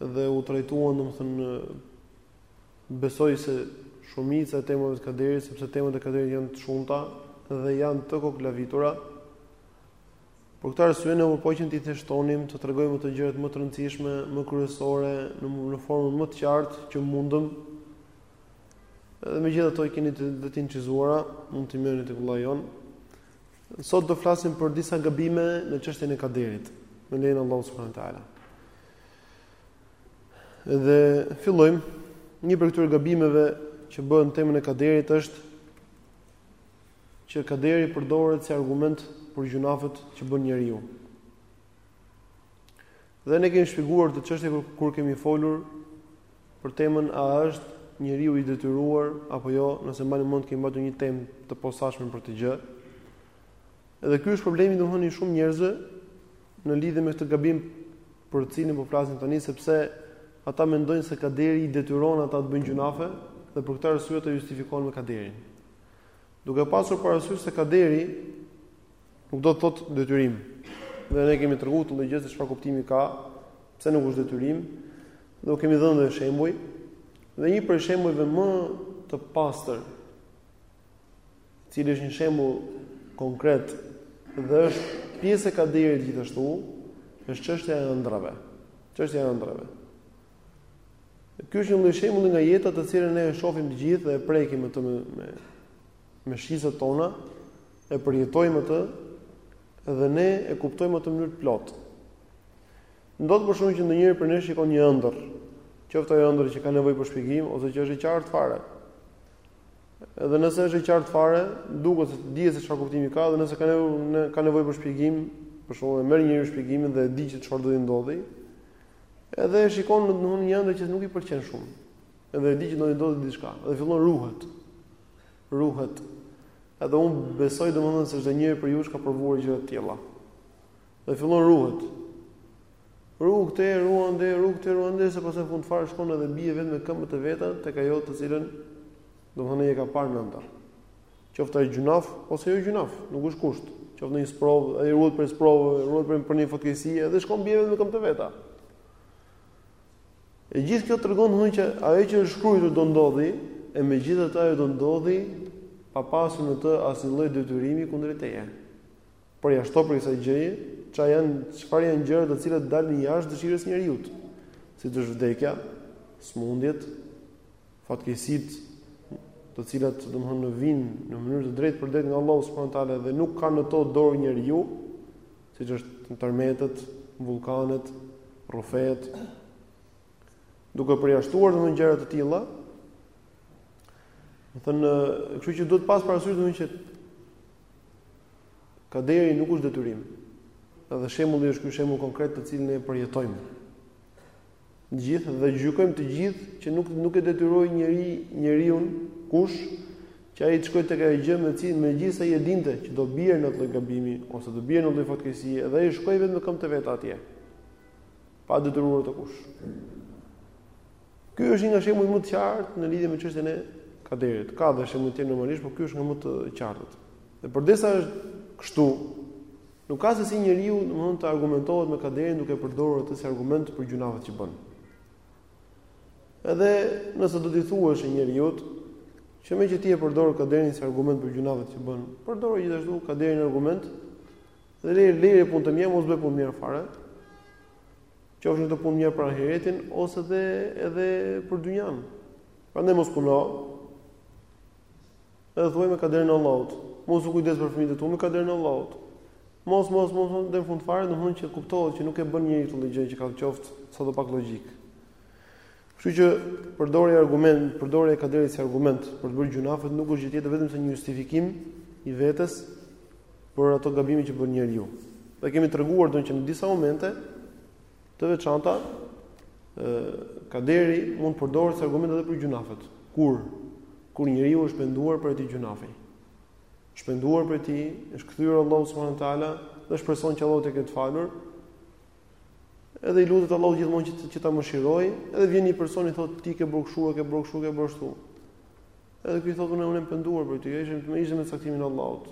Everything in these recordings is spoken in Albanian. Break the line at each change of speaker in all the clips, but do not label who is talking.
dhe u trajtuan domethënë besoj se shumica e temave të kaderit sepse temat e kaderit janë të shumta dhe janë të koklavitura. Për këtë arsye ne u përpoqëm t'i thjeshtonim, të tregojmë ato gjërat më të rëndësishme, më kryesore në në formën më të qartë që mundëm. Dhe megjithatë i keni të, të, të incizuara, mund t'i merrni tek vëllai jonë. Sot do flasim për disa gabime në çështjen e kaderit, me lejen e Allahut subhanahu wa taala. Dhe fillojmë një prej këtyre gabimeve që bëhen temën e kaderit është që kaderi përdoret si argument për gjynafet që bën njeriu. Dhe ne kemi shpjeguar këtë çështje kur, kur kemi folur për temën a është njeriu i detyruar apo jo, nëse mbani mend kemi mbajtur një temë të posaçme për këtë gjë. Edhe ky është problemi domethënë i shumë njerëzve në lidhje me këtë gabim për të cilin po flasim tani sepse ata mendojnë se kaderi i detyron ata të bëjnë gjynafe dhe për këtë arsye justifikohen me kaderin. Duke pasur parasysh se kaderi Nuk do të thotë detyrim. Dhe ne kemi treguar këtë gjë se çfarë kuptimi ka, pse nuk është detyrim. Dhe u kemi dhënë dhe shembuj. Dhe një prej shembujve më të pastër, i cili është një shembull konkret dhe është pjesë e kaderit gjithashtu, është çështja e ëndrrave. Çështja e ëndrrave. Ky është një lloj shembulli nga jeta të cilën ne e shohim të gjithë dhe e prekim atë me me me shqisat tona, e përjetojmë atë dhe ne e kuptojmë atë në mënyrë të plotë. Ndodh për shembull që ndonjëri prej nesh shikon një ëndërr, qoftë ajo ëndërr që ka nevojë për shpjegim ose që është e qartë fare. Edhe nëse është e qartë fare, duket se dihet se çfarë kuptimi ka dhe nëse ka nevojë ka nevojë për shpjegim, për shembull e merr njeriu shpjegimin dhe e di që çfarë do të ndodhi. Edhe e shikon në një ëndërr që nuk i pëlqen shumë. Edhe e di që do të ndodhi diçka dhe fillon ruhet. ruhet. Edhe unë besoj domethënë se çdo njeri prej jush ka provuar gjëra të tilla. Dhe fillon ruhet. Ruhu këtej, ruhu andej, ruhu këtej, ruhu andej, se pastaj fund fare shkon edhe bie vetë me këmbët e veta tek ajo të cilën domethënë e ka parë n'andërr. Qoftë ai gjynaf ose jo gjynaf, nuk është kusht. Qoftë një sprovë, ai ruhet për sprovë, ruhet për për një fatkeqësi, edhe shkon bie vetë me këmbët e veta. E gjithë kjo tregon thonë që ajo që është shkrujtur do ndodhi, e megjithatë ajo do ndodhi pa pasur në të asnjë lloj detyrimi kundrejt teje. Përjashto prej kësaj gjëje, ça janë, çfarë janë gjëra të cilat dalin jashtë dëshirës njeriut. Siç është vdekja, smundjet, fatkeqësitë, të cilat domthonë na vijnë në mënyrë të drejtpërdrejtë nga Allahu subhanahu teala dhe nuk kanë në to dorë njeriu, siç është tërmetet, vullkanet, rrufet, duke përjashtuar domethënë gjëra të tilla. Domethënë, kështu që duhet pas parasysh domethënë që kaderi nuk është detyrim. Edhe shembulli është ky shembull konkret të cilin ne e përjetojmë. gjithë dhe gjykojmë të gjithë që nuk nuk e detyroi njeri njeriun kush që ai të shkojë tek ajo gjë me të cilën megjithëse ai e dinte që do bjerë në atë gabim ose do bjerë në atë fatkeqësi dhe ai shkoi vetëm me këmbë të veta atje pa detyruar atë kush. Ky është një nga shembujt më të qartë në lidhje me çështjen e kaderit. Ka dhe shembuj të tjerë normalisht, por ky është nga më të qartët. Dhe përderisa është kështu, Nuk ka se si njeriu, domethënë, të argumentohet me kaderin duke përdorur atë si argument për gjynahet që bën. Edhe nëse do t'i thuash njeriut që meqë ti e përdor kaderin si argument për gjynahet që bën, përdor gjithashtu kaderin argument dhe lëri lëri punët e mira mos bëj punë të mira fare. Qofshin ato punë të mira për ahiretin ose dhe edhe për dynjanë. Prandaj mos puno. Edhe thuaj me kaderin e Allahut. Mos u kujdes për fëmijët e tu me kaderin e Allahut. Mos mos mos mos deri në fund fare, domethënë që kuptohet që nuk e bën njeri këtë gjë që ka qoftë sado pak logjikë. Kështu që përdorja e argumentit, përdorja e kaderit si argument për të bërë gjynahe nuk është gjë tjetër vetëmse një justifikim i vetes për ato gabime që bën njeriu. Dhe kemi treguar domethënë që në disa momente Të veçanta, ë kaderi mund të përdoret si argument edhe për gjynahet. Kur kur njeriu është penduar për atë gjynah. Është penduar prej tij, është kthyer te Allahu subhanahu wa taala dhe shpreson që Allahu ta ketë falur. Edhe i lutet Allahut gjithmonë që që ta mëshirojë, edhe vjen një person i thotë ti ke bërë kështu, ke bërë kështu, ke bërë kështu. Edhe ky thotë unë unë jam penduar prej tij, ishte me ishte me caktimin e Allahut.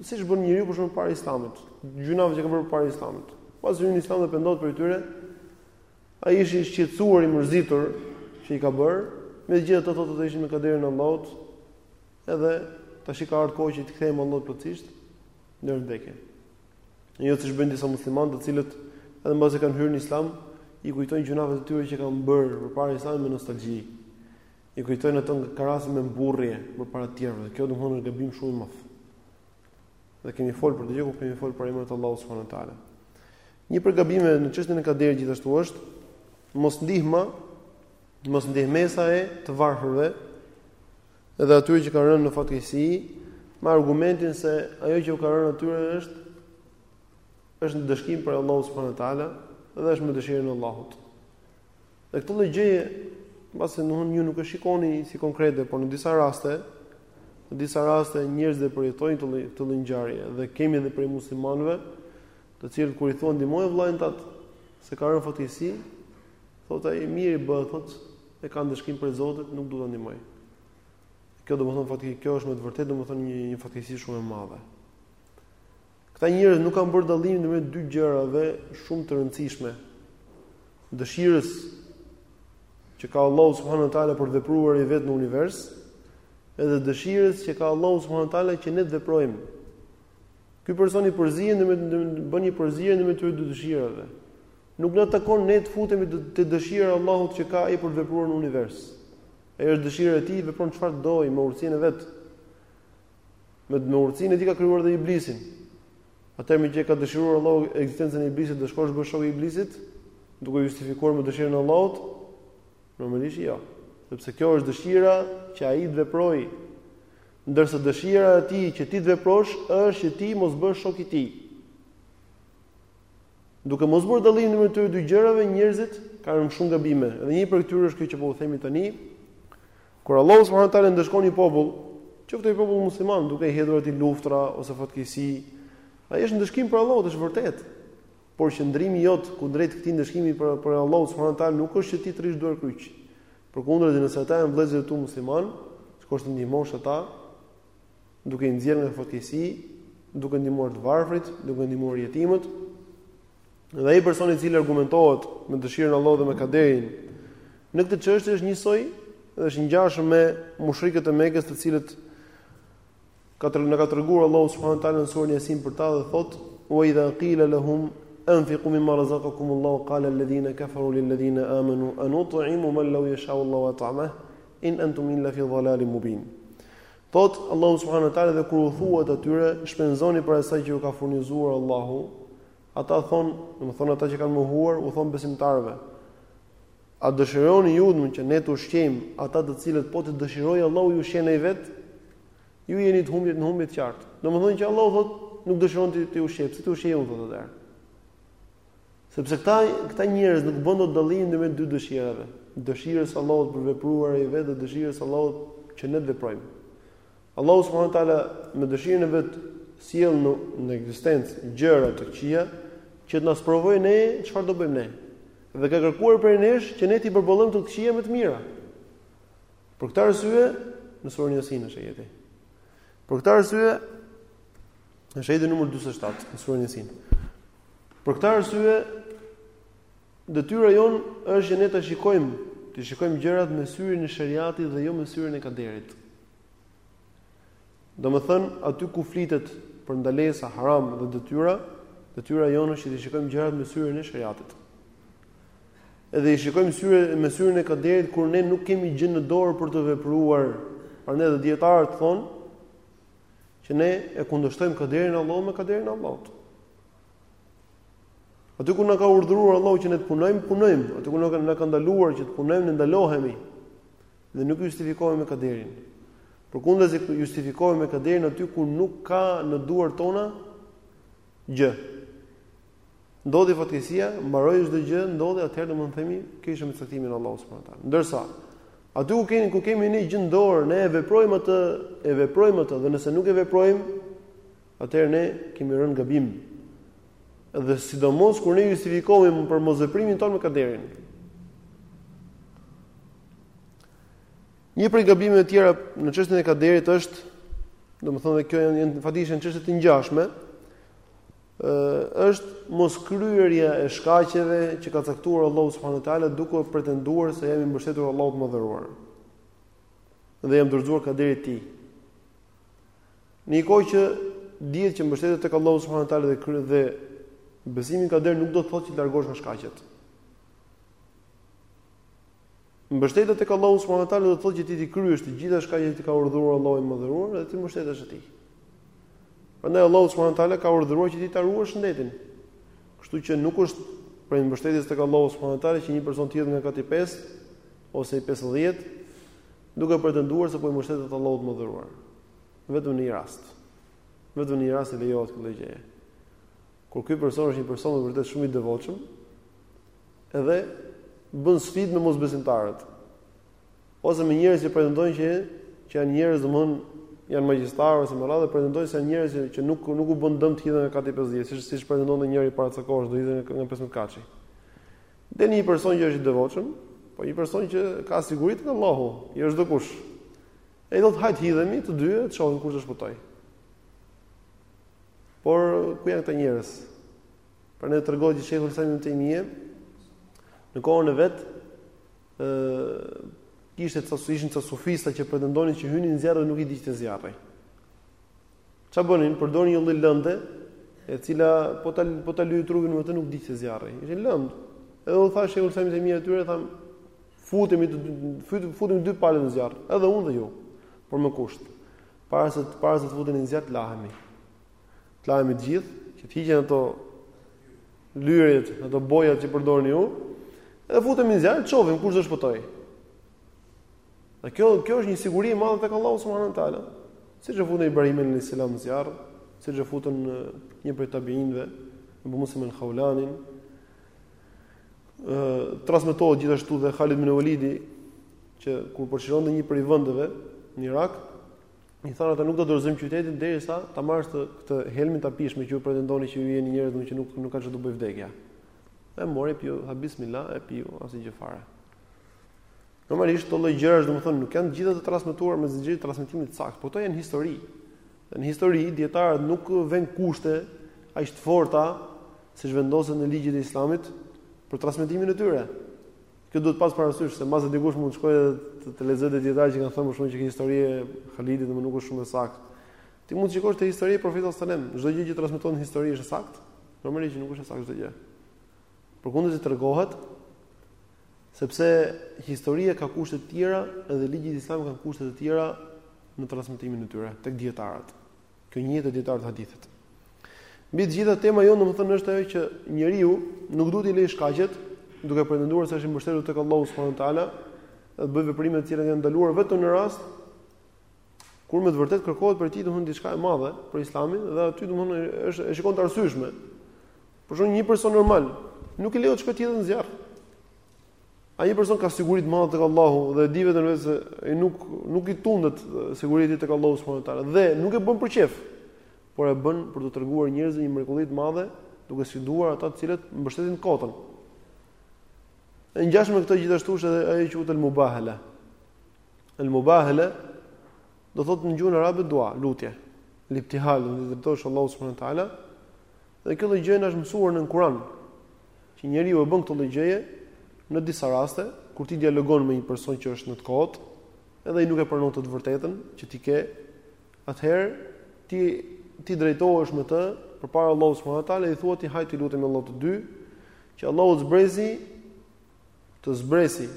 Siç bën njeriu për çka para Islamit, gjynahet që ka bërë para Islamit. Pasi hyn në Islam dhe pendohet prej tyre, ai është i shqetësuar i mërzitur që i ka bërë, megjithatë thotë ato ishin me kaderin e Allahut. Edhe tash i ka ardhur koha që t'i kthehem Allahut plotësisht në vdekje. Jo siç bëjnë disa muslimanë të cilët edhe mbase kanë hyrë në Islam, i kujtojnë gjynahet e tyre që kanë bërë përpara Islamit me nostalgji. I kujtojnë ato nganjëherë me mburrje përpara të tjerëve. Kjo domethënë është gabim shumë i madh. Dhe kemi fol për këtë gjë kur kemi fol për emrat e Allahut subhanuhu teala. Një prej gabimeve në çështjen e kaderit gjithashtu është mos ndihma, mos ndihmesa e të varfërve dhe atyre që kanë rënë në fatkeqësi me argumentin se ajo që u ka rënë atyre është është ndëshkim prej Allahut subhanuhu teala dhe është me dëshirën e Allahut. Dhe këtë lloj gjëje, mbase domthon ju nuk e shikoni si konkrete, por në disa raste, në disa raste njerëzit e përjetojnë këtë lloj këtë lloj ngjarje dhe kemi edhe prej muslimanëve, të cilët kur i thua ndihmoje vëllain tat se ka rënë fatkeqësi, thotë ai mirë i bëhet, thotë e ka ndëshkim prej Zotit, nuk do ta ndihmoj. Kjo domthon fatkeqësi, kjo është me të vërtetë domthon një një fatkeqësi shumë e madhe. Këta njerëz nuk kanë bërë dallimin ndërmjet dy gjërave shumë të rëndësishme. Dëshirës që ka Allahu subhanahu wa taala për të vepruar ai vet në univers, edhe dëshirës që ka Allahu subhanahu wa taala që ne të veprojmë. Ky person i përzien, bën një përzierje ndërmjet këtyre dy dëshirave. Nuk na takon ne të futemi te dëshira e Allahut që ka ai për të vepruar në univers. Ajo është dëshira e tij, vepron çfarë të dojë me urtësinë e vet. Me me urtësinë e tij ka krijuar dhe iblisin. Atëherë meqë ka dëshiruar Allahu ekzistencën e iblisit, do shkosh bëhesh shok i iblisit, duke u justifikuar me dëshirën e Allahut? Normalisht jo. Sepse kjo është dëshira që ai të veprojë. Ndërsa dëshira e tij që ti të veprosh është që ti mos bëhesh shok i tij. Duke mos bërë dallim ndërmjet këtyre dy gjërave, njerëzit kanë shumë gabime. Dhe një prej tyre është kjo që po u themi tani, Kur Allahu subhanahu wa taala ndëshkon një popull, qoftë ai popull musliman, duke i hedhur atij luftra ose fatkeqësi, ai është ndëshkim prej Allahut, është vërtet. Por qëndrimi jot kundrejt këtij ndëshkimi prej prej Allahut subhanahu wa taala nuk është që ti të rrish duarkryq. Përkundrazi nëse ata janë vëllezër të tu musliman, të takon t'i ndihmosh ata, duke i nxjerrë nga fatkeqësia, duke ndihmuar të varfrit, duke ndihmuar jetimët. Dhe ai person i cili argumentohet me dëshirën e Allahut dhe me kaderin në këtë çështje është njësoj dhe është i ngjashëm me mushrikët e Mekës, të cilët ka të na ka treguar Allahu subhanahu wa taala në surën Yasin për ta dhe thotë: "Wa idha qila lahum anfiqu mimma razaqakum Allahu qala alladhina kafaru lil ladhina amanu anut'imu man law yasha Allahu at'amahu In antum illa fi dhalalin mubin. Thot Allahu subhanahu wa taala dhe kur u thuhet atyre, shpenzoni prej asaj që ju ka furnizuar Allahu, ata thon, domethënë ata që kanë mohuar, u thon besimtarëve. A dëshironi ju që ne të ushqejmë ata të cilët po të dëshirojë Allahu i ushqen ai vet? Ju jeni të humbur në humbje të qartë. Domethënë meqë Allahu thot, nuk dëshiron t'i ushqejë, pse t'i ushqej unë thotë atëherë. Sepse këta këta njerëz nuk bëjnë dot dallim ndërmjet dy dëshirave, dëshirës së Allahut për të vepruar ai vetë dhe dëshirës së Allahut që ne të veprojmë. Allahu subhanahu wa taala me dëshirën e vet sjell në, në ekzistencë gjëra të këqija që të na sprovojë ne çfarë do bëjmë ne. Dhe ka kërkuar prej nesh që ne t'i përballojmë të këqijat me të mira. Për këtë arsye, në surën Yasin është ajeti. Për këtë arsye, Është ajeti numër 47, në suren Jasin. Për këtë arsye, detyra jonë është që ne të shikojmë, të shikojmë gjërat me syrin e sheriatit dhe jo me syrin e kaderit. Do më thënë, aty ku flitet për ndalesa, haram dhe detyra, detyra jonë është që të shikojmë gjërat me syrin e sheriatit. Edhe i shikojmë syre, me syrin e kaderit, kur ne nuk kemi gjë në dorë për të vepruar. Prandaj edhe dijetarët thonë, që ne e kundërshtojmë kaderin e Allahut me kaderin e Allahut. Aty ku na ka urdhëruar Allahu që ne të punojmë, punojmë. Aty ku na ka na ka ndaluar që të punojmë, ne ndalohemi. Dhe nuk justifikohemi me kaderin. Përkundrazi justifikohemi me kaderin aty ku nuk ka në duart tona gjë. ndodhi fatkeqësia, mbaroi çdo gjë, ndodhi atëherë do mund të themi kjo ishte me caktimin e Allahut subhanahu wa taala. Ndërsa aty ku kemi ku kemi ne gjë në dorë, ne e veprojmë atë, e veprojmë atë dhe nëse nuk e veprojmë, atëherë ne kemi rënë gabim. Dhe sidomos kur ne justifikohemi për mosveprimin tonë me kaderin. Një prej gabimeve të tjera në çështjen e kaderit është, domethënë kjo janë faktikisht çështje të ngjashme, është moskryerja e shkaqeve që ka caktuar Allahu subhanahu wa taala duke pretenduar se jam i mbështetur Allahut të madhëruar. Dhe i jam dorëzuar kaderit të tij. Në një kohë që dihet që mbështetja tek Allahu subhanahu wa taala dhe kry dhe besimi në kader nuk do të thotë që të largohesh nga shkaqet. Mbështetja tek Allahu subhanahu wa taala do të thotë që ti t'i kryesh të gjitha shkaqet që t'i ka urdhëruar Allahu i madhëruar dhe t'i mbështetesh atij. Prandaj Allahu subhanahu wa taala ka urdhëruar që ti ta ruash shëndetin. Kështu që nuk është prej mbështetjes tek Allahu subhanahu wa taala që një person të hidhet nga kati 5 ose i 50 duke pretenduar se po i mbështetet Allahut të madhëruar. Vetëm në një rast. Vetëm në një rast i lejohet kjo gjë. Kur ky person është një person me vërtet shumë i devotshëm, edhe bën sfidë me mosbesimtarët. Ose me njerëz që pretendojnë që që janë njerëz domthon janë magjistarë ose me radhë pretendojnë se janë njerëz që nuk nuk u bën dëm të hidhen nga kati 50, siç siç pretendonte njëri para ca kohësh do hidhen nga 15 katëshi. Dhe një person që është i devotshëm, po një person që ka siguri tek Allahu, s'është dokush. Ai i thotë hajt hidhemi të dy, të shohim kush do të shpëtojë. Por ku janë këta njerëz? Prandaj tregohet që Sheikhul Islam Ibn Taymije në kohën e vet ë kishte ca ishin ca sufista që pretendonin që hynin në zjarr dhe nuk i diqte zjarri. Ça bënin? Përdorin një lloj lënde e cila po ta po ta lyeje trupin me të nuk diqte zjarri. Ishte një lëndë. Edhe u tha Sheikhul Islam Ibn Taymije atyre tha futemi të futemi dy palë në zjarr, edhe unë dhe ju. Por me kusht. Para se para se të futemi në zjarr të lahemi. Të lahemi të gjithë, që të hiqen ato lyerjet, ato bojat që përdorni ju. Edhe futemi në zjarr, shohim kush do shpëtojë. Dhe kjo kjo është një siguri e madhe tek Allahu subhanahu wa taala. Siç e futën Ibrahimin alejhi selam zjarr, siç e futën një prej tabiinëve, Abu Muslim al-Khawlanin. Ë transmetohet gjithashtu dhe Khalid ibn Walidi që kur përshironte një prej vendeve në Irak, i thanë ata nuk do të dorëzojmë qytetin derisa ta marrësh ti këtë helmin ta pish meqë ju pretendoni që ju jeni njerëz që nuk nuk ka çfarë të bëjë vdekja. E mori piu, tha bismillah, e piu asnjë gjë fare. Normalisht këto lloj gjërash domethënë nuk janë gjithë të transmetuar me zinxhir transmetimi të saktë, por këto janë histori. Dhe në histori dietarët nuk vënë kushte aq të forta siç vendosen në ligjet e Islamit për transmetimin e tyre. Kjo duhet pas parasysh se mbase dikush mund të shkojë të, të lexojë dhe dietarë që kanë thënë për shembull që kjo histori e Khalidit domethënë nuk është shumë e saktë. Ti mund të shikosh te historia e Profetit sallallahu alajhi wasallam, çdo gjë që transmeton histori është e saktë, normalisht nuk është e saktë çdo gjë. Përkundrazi tregohet sepse historia ka kushte të tjera dhe ligjet islame kanë kushte të tjera në transmetimin e tyre tek dietarët. Kjo njihet te dietarët e hadithit. Mbi të gjitha tema jonë, domethënë është ajo që njeriu nuk duhet t'i lejë shkaqet, duke pretenduar se është i mbështetur tek Allahu subhanahu wa taala, dhe të bëjë veprime të cilat janë ndaluar vetëm në rast kur me të vërtetë kërkohet për ti domethënë diçka e madhe për Islamin dhe aty domethënë është e shikon të arsyeshme. Për shembull një person normal nuk i lejohet të shkojë të hidhet në zjarr. A një person ka siguri të madhe tek Allahu dhe e di veten e vet se ai nuk nuk i tundet siguria e tij tek Allahu subhanahu wa taala dhe nuk e bën për qejf, por e bën për të treguar njerëzve një mrekulli të madhe, duke sfiduar ata të cilët mbështetin kotën. E ngjashme me këtë gjithashtu është edhe ajo që quhet al-mubahala. Al-mubahala do thotë në gjuhën arabe dua, lutje. Ibtihal, t'i lutesh Allahut subhanahu wa taala. Dhe kjo lloj gjëje është mësuar në Kur'an, që njeriu e bën këtë lloj gjëje në disa raste kur ti dialogon me një person që është në të kotë, edhe ai nuk e pranon të të vërtetën që ti ke, atëherë ti ti drejtohesh me të përpara Allahut subhanahu wa taala i thua ti hajt t'i lutemi Allahut të dy që Allahu të zbresi të zbresi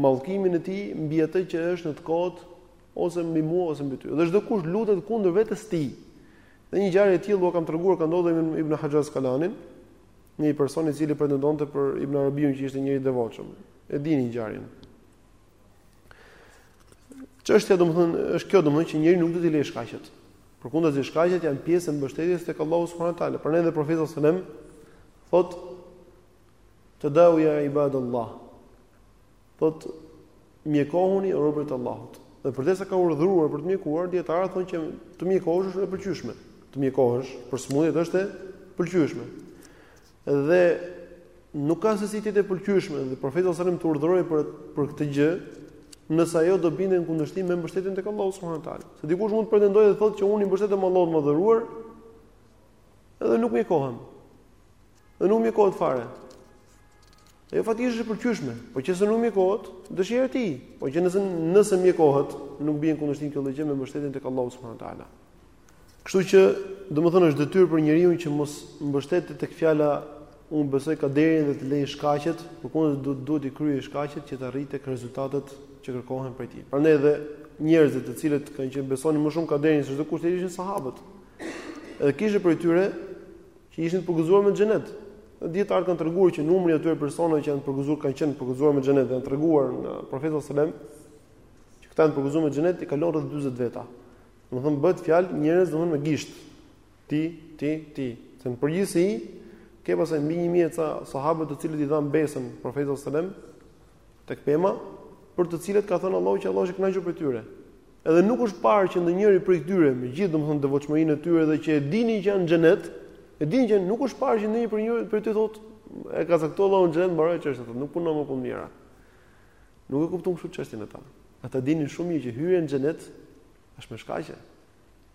mallkimin e tij mbi atë që është në të kotë ose mbi mua ose mbi ty. Dhe çdokush lutet kundër vetes së tij, Dhe një ngjarje e tillë ua kam treguar ka ndodhur me Ibn Hajar Askalanin, një person i cili pretendonte për Ibn Arabiun që ishte njeri i devotshëm. E dini ngjarjen. Çështja domethënë është kjo domethënë që njeriu nuk duhet t'i lejë shkaqet. Përkundrazi shkaqet janë pjesë e mbështetjes tek Allahu subhanahu wa taala. Prandaj edhe profeti sallallahu alajhi wasallam thotë tadawau ja ibadallah. Thotë mjekohuni o robërit e Allahut. Dhe përderisa ka urdhëruar për të mjekuar, dijetarët thonë që të mjekohesh është e pëlqyeshme. Të mjekohesh për smundjet është e pëlqyeshme. Dhe nuk ka se si të jetë e pëlqyeshme dhe profeti sallallahu alajhi wasallam të urdhërojë për për këtë gjë, nëse ajo do binte në kundërshtim me mbështetjen tek Allahu subhanahu wa taala. Se dikush mund të pretendojë dhe thotë që unë i mbështetem Allahut madhëruar, edhe nuk mjekohem. Dhe nuk mjekohet fare. Ajo faktikisht është e pëlqyeshme, po qe se nuk mjekohet, dëshira e tij, por që nëse nëse mjekohet, nuk bie në kundërshtim kjo gjë me mbështetjen tek Allahu subhanahu wa taala. Kështu që, domethënë është detyrë për njeriu që mos mbështetet tek fjala un besoj kaderin dhe të lejë shkaqet, përkundrazi duhet duhet t'i kryejë shkaqet që të arrijë tek rezultatet që kërkohen prej tij. Prandaj edhe njerëzit të cilët kanë qenë besonin më shumë kaderin se çdokush tjetër ishin sahabët. Edhe kishte prej tyre që ishin të përgëzuar me xhenet. Dhe dijetarët kanë treguar që numri i atyre personave që janë përgëzuar kanë qenë përgëzuar me xhenet, dhe janë treguar nga profeti sallallahu alajhi wasallam që këta janë përgëzuar me xhenet i kalon rreth 40 veta. Domethënë bëhet fjalë njerëz domthonë me gisht. Ti, ti, ti. Se në përgjithësi ke pastaj mbi 1000 e ca sahabë të cilët i dhanë besën profetit sallallahu alajhi wasallam Tek pema, për të cilët ka thënë Allahu që Allahu është i kënaqur prej tyre. Edhe nuk është parë që ndonjëri prej tyre, me gjithë domethënë devotshmërinë e tyre dhe që e dinin që janë në xhenet, e dinin që nuk është parë që ndonjëri prej tyre të thotë e ka caktuar Allahu në xhenet mbaroi çështja, thotë nuk punoj më punë të mira. Nuk e kuptonin kështu çështjen ata. Ata e dinin shumë mirë që hyrja në xhenet është me shkaqe.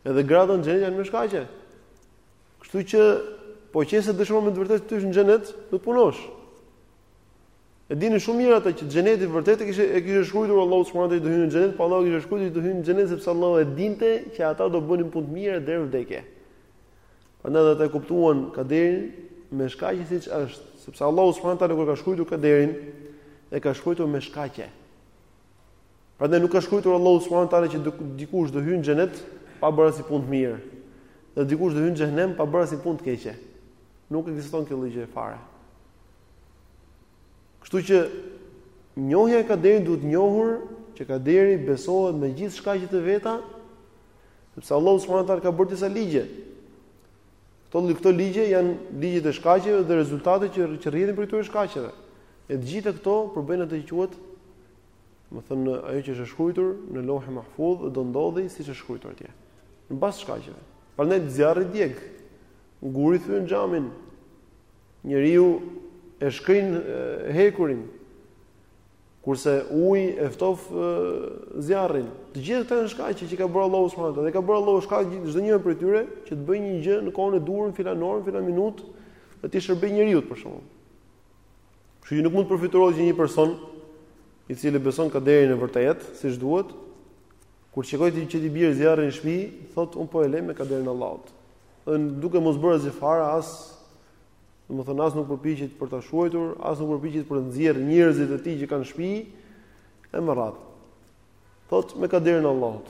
Edhe gradat në xhenet janë me shkaqe. Kështu që po qe se dëshiron me të vërtetë të hysh në xhenet, do të punosh. E dinin shumë mirë ata që xheneti vërtet e kishte e kishte shkruar Allahu subhanahu wa taala të hyjnë në xhenet, po Allahu kishte shkruar të hyjnë në xhenet sepse Allahu e dinte që ata do bënin punë të mira deri në vdekje. Prandaj ata e kuptuan kaderin me shkaqe siç është, sepse Allahu subhanahu wa taala kur ka shkruar kaderin, e ka shkruar me shkaqe. Prandaj nuk ka shkruar Allahu subhanahu wa taala që dikush do hyjë në xhenet pa bërë asnjë punë të mirë. Dhe dikush do hyjë në xhehenem pa bërë asnjë punë të keqe. Nuk ekziston kjo gjë fare. Kështu që njohja e kaderit duhet njohur që kaderi besohet me gjithë shkaqet e veta, sepse Allah subhanahu wa taala ka bërë disa ligje. Këto ligje këto ligje janë ligjet e shkaqeve dhe rezultatet që që rrjedhin prej këtyre shkaqeve. E të gjitha këto përbëjnë atë që quhet, domethënë, ajo që është shkruar në Leuhi Mahfudh dhe do ndodhi siç është shkruar atje. Në bazë të shkaqeve. Prandaj zjarri djeg. Guri thyen xhamin. Njeriu e shkrin hekurin, kurse uji e ftof zjarrin. Të gjithë këto janë shkaqe që i ka bërë Allahu subhanahu wa taala. Dhe ka bërë Allahu shkaq çdo njëri prej tyre që të bëjë një gjë në kohën e duhur, në filan orë, në filan minutë, dhe t'i shërbej njeriut për shkakun. Kështu që nuk mund të përfytyrohet që një person i cili beson kaderin e vërtet, siç duhet, kur shikoj ti që t'i bjerë zjarri në shtëpi, thotë un po e lej me kaderin e Allahut. dhe duke mos bërë asgjë fare as domethënë as nuk përpiqet për ta shuajtur, as nuk përpiqet për të nxjerrë njerëzit e tij që kanë shtëpi e me radhë. Thot me kaderin e Allahut.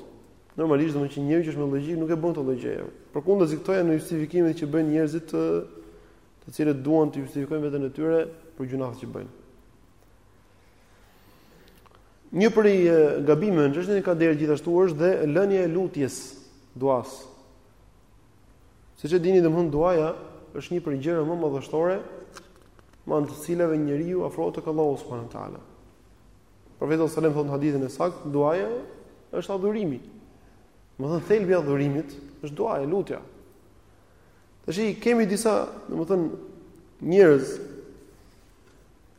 Normalisht domethënë që njeriu që është me logjikë nuk e bën këtë gjë. Përkundrazi këto janë justifikimet që bëjnë njerëzit të të cilët duan të justifikojnë veten e tyre për gjynahet që bëjnë. Një prej gabimeve në çështjen e kaderit gjithashtu është dhe lënia e lutjes, duas, Siç e dini domethënë duaja, është një prej gjërave më madhështore, me anë të cilave njeriu afrohet tek Allahu subhanahu wa taala. Profeti alejhi selam thotë në hadithin e saktë, duaja është adhurimi. Domethënë thelbi i adhurimit, është duaja, lutja. Tashi, kemi disa, domethënë, njerëz,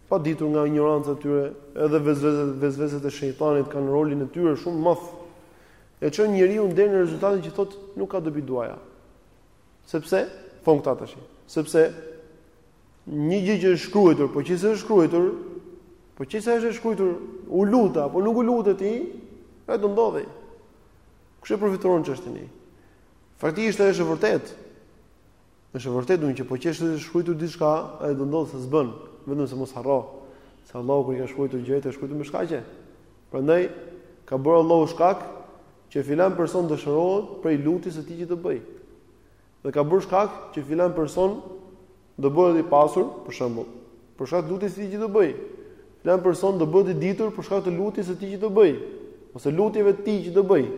pa ditur nga injoranca e tyre, edhe vesveset, vesveset e shejtanit kanë rolin e tyre shumë të madh. E çon njeriun deri në rezultatin që thotë nuk ka dobi duaja. Sepse thon këta tashi. Sepse një gjë që është shkruajtur, po qe se është shkruajtur, po qe se është shkruajtur, u lute apo nuk u lute ti, ajo do ndodhi. Kështu e përfytyron çështjen e tij? Faktikisht është e vërtetë. Është e vërtet domthon që po qe se është shkruajtur diçka, ajo do ndodh se s'bën, vetëm se mos harro. Se Allahu kur i ka shkruajtur gjërat, i ka shkruajtur me shkaqe. Prandaj ka bërë Allahu shkak që filan person të shërohet prej lutjes së tij që të bëj. Dhe ka bërë shkak që filan person do bëhet i pasur, për shembull, për shkak të lutjes së tij që do bëj. Filan person do bëhet i ditur për shkak të lutjes së tij që do bëj, ose lutjeve të tij që do bëj.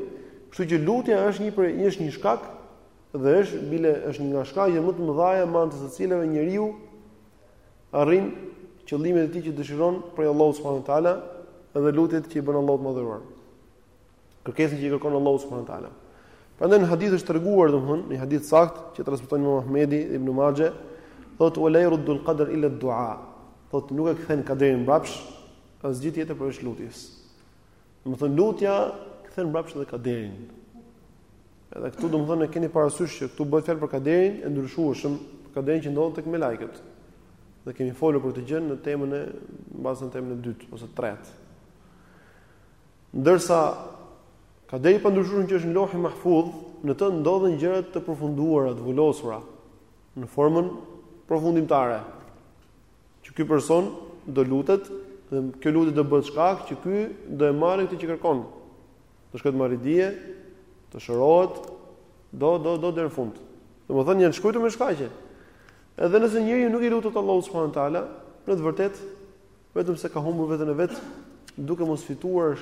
Kështu që lutja është një për është një shkak Dhe është bile është një nga shkaqet më të mëdha me anë të së cilave njeriu arrin qëllimet e tij që dëshiron prej Allahut subhanahu wa taala dhe lutjet që i bën Allahut të madhëruar. Kërkesën që i kërkon Allahut subhanahu wa taala. Prandaj në hadith është treguar domthon, në hadith të sakt që transmeton Imam Ahmedi ibn Majah, thotë wala yaruddu al-qadar illa ad-du'a. Thotë nuk e kthen kaderin mbrapsh, asgjë tjetër përveç lutjes. Domthon lutja kthen mbrapsh edhe kaderin. Edhe këtu domethënë e keni parasysh që këtu bëhet fjalë për kaderin e ndryshueshëm, për kaderin që ndodhet tek melaikët. Dhe kemi folur për këtë gjë në temën e mbase në temën e dytë ose të tretë. Ndërsa kaderi i pandryshueshëm që është në Leuhi Mahfudh, në të ndodhen gjëra të përfunduara, të vulosura në formën përfundimtare. Që ky person do lutet dhe kjo lutje do bëhet shkak që ky do e marrë këtë që kërkon. Të shkojë të marrë dije, të shërohet, do do do deri në fund. Domethënë janë shkruajtur me shkaqe. Edhe nëse njeriu nuk i lutet Allahu subhanahu wa taala, në të vërtetë vetëm se ka humbur veten e vet duke mos fituar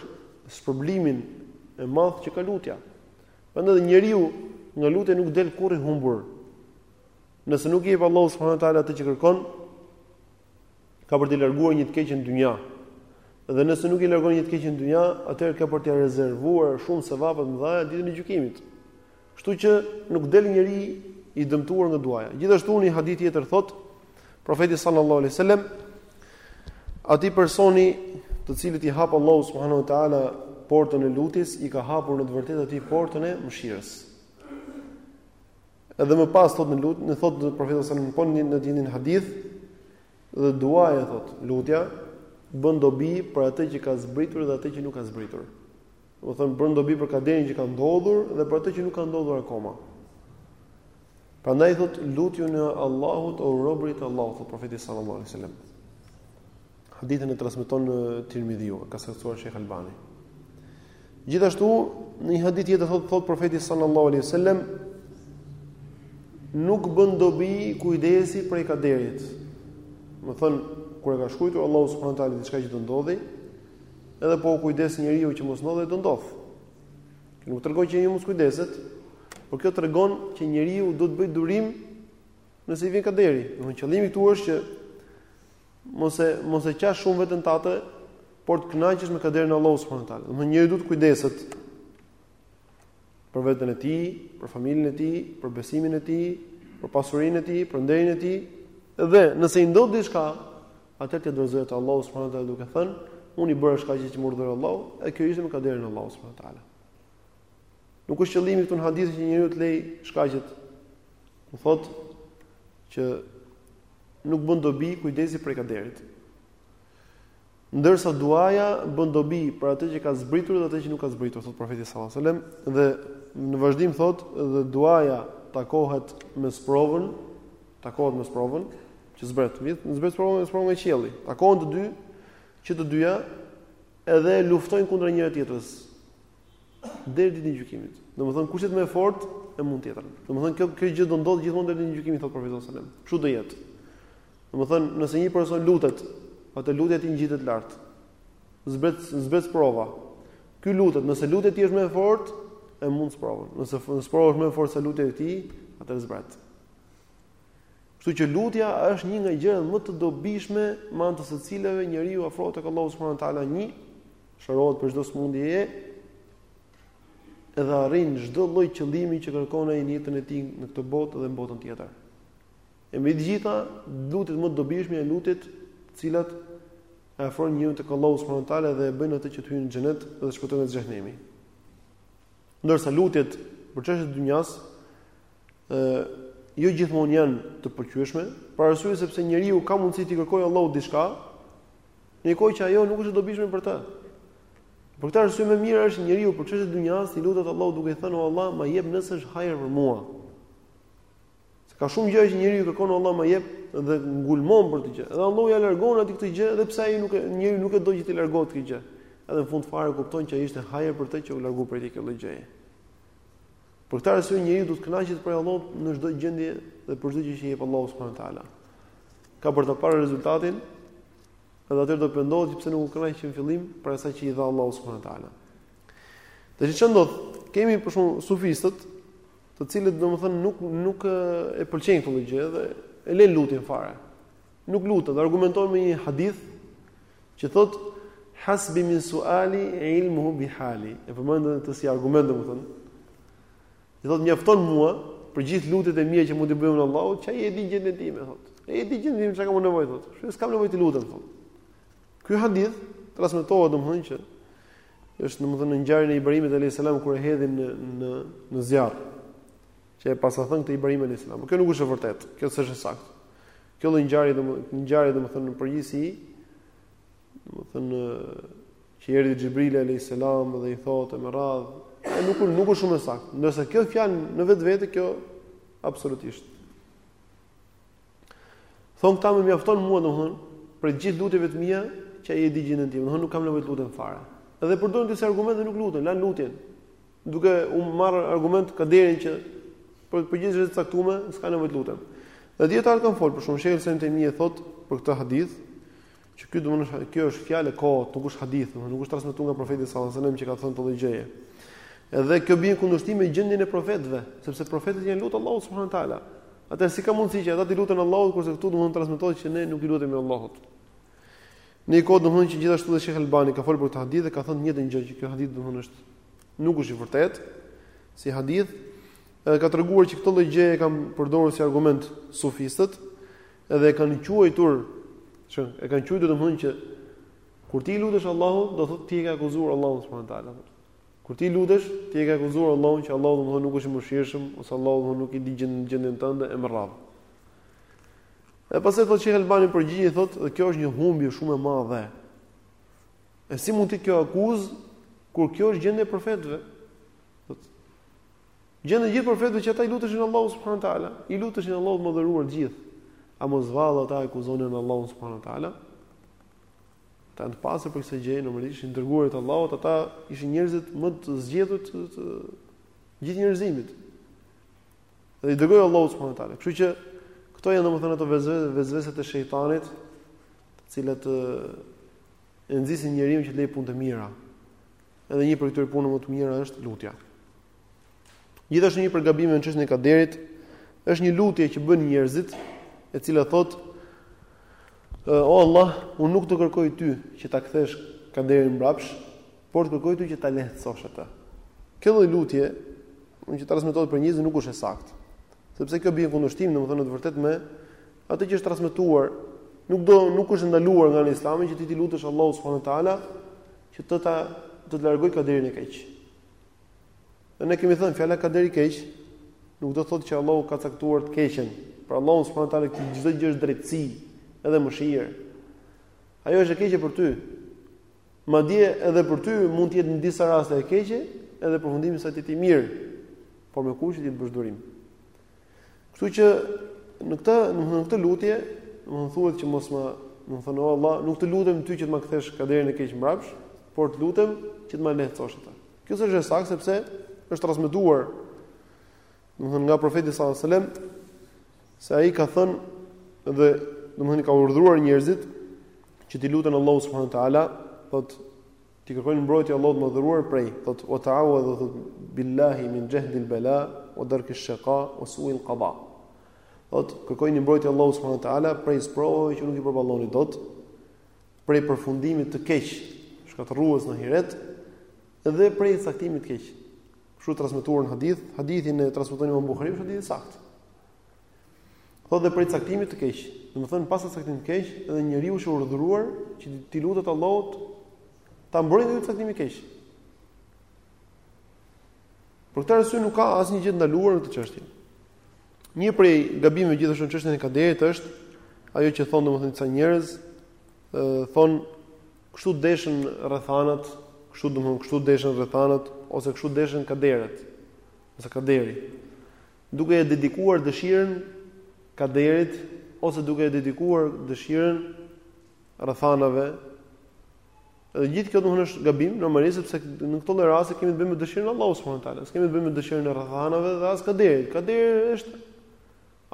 shpërblimin e madh që ka lutja. Prandaj njeriu nga lutja nuk del kurrë i humbur. Nëse nuk i jep Allahu subhanahu wa taala atë që kërkon, ka për t'i larguar një të keqe në dynja. Dhe nëse nuk i largon një të keqe në dynja, atëherë ka për t'i rezervuar shumë sevape të mëdha ditën e gjykimit. Kështu që nuk del njeriu i dëmtuar nga duaja. Gjithashtu në një hadith tjetër thot profeti sallallahu alaihi wasallam atij personi të cilit i hap Allahu subhanahu wa taala portën e lutjes i ka hapur në të vërtetë atij portën e mëshirës. Edhe më pas thot në lutje, në thot profeti sallallahu alajhi wasallam, po në të njëjtin hadith dhe duaja thot, lutja bën dobi për atë që ka zbritur dhe atë që nuk ka zbritur. Domethënë bën dobi për kaderin që ka ndodhur dhe për atë që nuk ka ndodhur akoma. Prandaj thot lutjuni Allahut o robërit e Allahut, thot profeti sallallahu alajhi wasallam. Hadithin e transmeton Tirmidhiu, e ka saktësuar Shejh Albani. Gjithashtu, në një hadith tjetër thot thot profeti sallallahu alaihi wasallam nuk bën dobi kujdesi prej kaderit. Domethënë kur e ka shkruajtur Allahu subhanahu wa taala diçka që do ndodhi, edhe po u kujdes njeriu që mos ndodhë do ndodh. Kjo nuk tregon që njeriu mos kujdeset, por kjo tregon që njeriu duhet të bëj durim nëse i vjen kaderi. Domethënë qëllimi këtu është që mos e mos e qash shumë veten tate, por të kënaqesh me kaderin e Allahut subhanuhu teala. Domthonë njeriu duhet të kujdeset për veten e tij, për familjen e tij, për besimin e tij, për pasurinë e tij, për nderin e tij dhe nëse i ndodh diçka, atëherë t'i dorëzohet Allahut subhanuhu teala duke thënë, unë i bëra shkaqet që më urdhëroi Allahu, e kjo ishte me kaderin e Allahut subhanuhu teala. Nuk është qëllimi këtu në hadith që njeriu të lej shkaqet. Kur thotë që nuk bën dobi kujdesi prej kaderit. Ndërsa duaja bën dobi për atë që ka zbritur dhe atë që nuk ka zbritur, thot profeti sallallahu alajhi wasallam dhe në vazhdim thot dhe duaja takohet me sprovën, takohet me sprovën që zbret, në zbret sprovën me sprovën nga qielli. Takohen të dy që të dyja edhe luftojnë kundër njëra tjetrës. deri ditën e gjykimit. Domethënë kush është më e fortë e mund tjetrën. Domethënë kjo kjo gjë do ndodhë gjithmonë deri ditën e gjykimit thot profeti sallallahu alajhi wasallam. Kështu do jetë. Domethënë nëse një person lutet, atëherë lutja e tij ngjitet lart. Zbret zbret sprova. Ky lutet, nëse lutja e tij është më e fortë, e mund sprovën. Nëse sprova është më e fortë se lutja e tij, atëherë zbret. Kështu që lutja është një nga gjërat më të dobishme me anë të së cilave njeriu afrohet tek Allahu subhanahu wa taala, një shërohet për çdo sëmundje dhe arrin çdo lloj qëllimi që kërkon ai në jetën e tij në këtë botë dhe në botën tjetër. E mbi të gjitha, lutjet më të dobishme janë lutjet të cilat e afrojnë njeriun tek Allahu subhanahu wa taala dhe e bëjnë atë që të hyjë në xhenet dhe të shpëtojë nga xhehenemi. Ndërsa lutjet për çështjet e dynjas ë jo gjithmonë janë të pëlqyeshme, për arsye sepse njeriu ka mundësi t'i kërkojë Allahut diçka, Në kohë që ajo nuk është e dobishme për të. Për këtë arsye më mirë është njeriu për çështjet e dunjas t'i lutet Allahut duke thënë o Allah, ma jep nëse është hajër për mua. Se ka shumë gjëra që njeriu kërkon Allah ma jep dhe ngulmon për atë gjë. Dhe Allahu ja largon atë këtë gjë edhe pse ai nuk e njeriu nuk e do që të largohet këtë gjë. Edhe në fund fare kupton që ai ishte hajër për të që u largu prej këtij gjëje. Për këtë arsye njeriu duhet të kënaqet prej Allahut në çdo gjendje dhe për çdo gjë që i jep Allahu subhanahu wa taala. Ka për të parë rezultatin dhe atëherë do të pendohet që pse nuk u kënaqi në fillim prej asaj që i dha Allahu subhanahu wa taala. Dhe ça ndodh? Kemi për shembull sufistët, të cilët domethënë nuk nuk e pëlqejnë këtë gjë dhe e lënë lutjen fare. Nuk luten, argumentohen me një hadith që thot hasbi min suali ilmuhu bi hali. E përmendën këtë si argument domethënë. Thot më mjafton mua për gjithë lutjet e mia që mund t'i bëj Allahut, që ai e di gjendjen time thot. E di gjendjen time çka kam nevojë thot. Kështu s'kam nevojë të lutem thot. Ky hadith transmetohet domethënë që është domethënë në ngjarjen e Ibrahimit alayhis salam kur e hedhin në në në zjarr. Që e paska thënë këtë Ibrahim alayhis salam. Po kjo nuk është e vërtetë. Kjo s'është e saktë. Kjo lloj ngjarje do ngjarje domethënë në përgjithësi domethënë që erdhi Xhibril alayhis salam dhe të tjera me radh, nuk është nuk është shumë e saktë. Ndërsa kjo fjalë në vetvete kjo absolutisht. Thonë këta më mjafton mua domethënë prej gjithë lutjeve të mia që ai e di gjendjen time. Domethënë nuk kam nevojë të lutem fare. Edhe përdorin disa argumente nuk luten, lan lutjen. Duke u marrë argument kaderin që po çdo gjë është e caktuar, s'ka nevojë të lutem. Dhe dietar kanë fol për shembull sheh Ibn Tejmije thot për këtë hadith që ky domun është kjo është fjalë kot, nuk është hadith, domun nuk është transmetuar nga profeti sallallahu alajhi wasallam që ka thënë këtë lloj gjëje. Edhe kjo bie në kundërshtim me gjendjen e profetëve, sepse profetët i janë lutur Allahut subhanahu wa taala. Atëherë si ka mundësi që ata t'i luten Allahut kurse këtu domun transmetohet që ne nuk i lutemi Allahut. Në kohë domun që gjithashtu dhe Sheikh Albani ka fol për këtë hadith dhe ka thënë një gjë që ky hadith domun është nuk është i vërtetë si hadith, edhe ka treguar që këtë lloj gjëje e kanë përdorur si argument sufistët, edhe e kanë quajtur që e kanë quajtur domthonjë që kur ti lutesh Allahut, do thotë ti e ke akuzuar Allahun subhanahu teala. Kur ti lutesh, ti e ke akuzuar Allahun që Allahu domthonjë nuk është i mëshirshëm ose Allahu domthonjë nuk i di gjën gjendjen tënde e me radhë. E pastaj thotë Sheikh Albani përgjigjet thotë, kjo është një humbje shumë e madhe. E si mund të jetë kjo akuzë kur kjo është gjendja e profetëve? Gjendja e gjithë profetëve që ata i luteshin Allahut subhanahu wa taala, i luteshin Allahut Madhëruar të gjithë. A mos vallë ata e akuzonin Allahun subhanahu wa taala? Ata të pastër prej këtë gjë, normalisht i dërguarit të Allahut, ata ishin njerëzit më të zgjedhur të, të, të gjithë njerëzimit. Dhe i zgjodhi Allahu subhanahu wa taala. Kështu që këto janë domethënë ato vesvese, vesveset e shejtanit, të cilat e nxisin njeriun që të lejë punët e mira. Edhe një prej këtyre punëve më të mira është lutja. Gjithashtu një prej gabimeve në çështjen e kaderit është një lutje që bëjnë njerëzit, e cila thotë O Allah, unë nuk të kërkoj ty që ta kthesh kaderin mbrapsh, por të kërkoj ty që ta lehtësosh atë. Kjo lloj lutje, domethënë që transmetohet prej njerëzve nuk është e saktë. Sepse kjo bie në kundërshtim, domethënë në të vërtetë me Atë që është transmetuar nuk do nuk është ndaluar nga Islami që ti t'i lutesh Allahut subhanahu wa taala që të ta të të largoj kaderin e keq. Dhe ne kemi thënë fjala kader i keq nuk do të thotë që Allahu ka caktuar të keqen. Për Allahun subhanahu wa taala çdo gjë është drejtësi, edhe mëshirë. Ajo është e keqe për ty. Madje edhe për ty mund të jetë në disa raste e keqe, edhe përfundimi të jetë i mirë, por me kushtin që ti të bësh durim. Kështu që në këtë, në në këtë lutje, domethënë thuhet që mos ma, domethënë, o Allah, nuk të lutem ty që të ma kthesh kaderin e keq mbrapsh, por të lutem që të ma lehtësosh atë. Kjo s'është e saktë, sepse është transmetuar, domethënë, nga profeti sallallahu alejhi ue sel-lem, se ai ka thënë dhe, domethënë, i ka urdhëruar njerëzit, që t'i luten Allahut subhanahu ta'ala, thot, T'i kërkojnë mbrojtje Allahut të Madhëruar prej, thotë wa ta'awadhu billahi min jahdi al-bala wa darki ash-shaqa wa su'i al-qada. Thot kërkojini mbrojtje Allahut subhanahu wa ta'ala prej sprovave që nuk i përballoni dot, prej përfundimit të keq, shkatërrues në ahiret dhe prej caktimit të keq. Kështu transmetuar në hadith, hadithin e transmeton Imam Buhariu, është hadith i saktë. Po dhe prej caktimit të keq. Domethënë pas caktimit të keq, edhe njeriu është urdhëruar që t'i lutet Allahut ta mbrojë nga caktimi i keq. Për këtë arsye nuk ka asnjë gjë të ndaluar në këtë çështje. Një prej gabimeve gjithashtu në çështjen e kaderit është ajo që thonë domethënë ca njerëz thonë kështu deshën rrethanat, kështu domethënë kështu deshën rrethanat ose kështu deshën kaderet. Ose kaderi. duke e dedikuar dëshirën kaderit ose duke e dedikuar dëshirën rrethanave. Dhe gjithë kjo domethënë është gabim, normalisht sepse në këto lloj raste kemi të bëjmë me dëshirën e Allahut subhanuhu teala, s'kemi të bëjmë me dëshirën e rrethanave dhe as kaderit. Kaderi është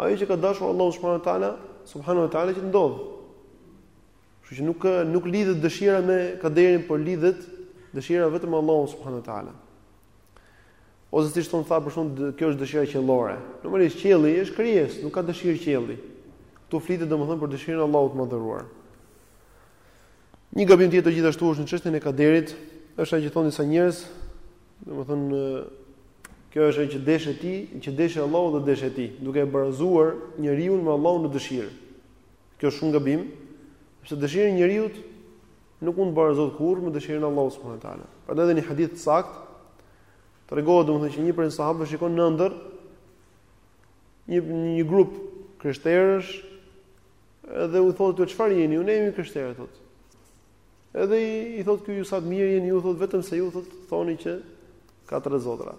ajo që ka dashur Allahu subhanuhu teala, subhanuhu teala që të ndodhë. Kështu që nuk nuk lidhet dëshira me kaderin, por lidhet dëshira vetëm me Allahun subhanuhu teala. Ose siç thon tha për shkak të kjo është dëshira qiellore. Normalisht qielli është krijesë, nuk ka dëshirë qielli. Ktu flitet domethënë për dëshirën e Allahut të madhëruar. Një gabim tjetër gjithashtu është në çështjen e kaderit, është ajo që thon disa njerëz, domethënë kjo është ajo që deshe ti, që desh Allahu dhe deshe ti, duke e barazuar njeriun me Allahun në dëshirë. Kjo është shumë gabim, sepse dëshira e njeriu Nuk mund të barazohet kurrë me dëshirën e Allahut subhanahu wa taala. Prandaj edhe një hadith të saktë tregohet domethënë që një prej sahabëve shikon në ëndërr një një grup krishterësh edhe u thotë ju çfarë jeni ju ne jemi krishterë thotë edhe i, i thotë ky ju sa të mirë jeni ju thotë vetëm se ju thotë thoni që ka tre zotra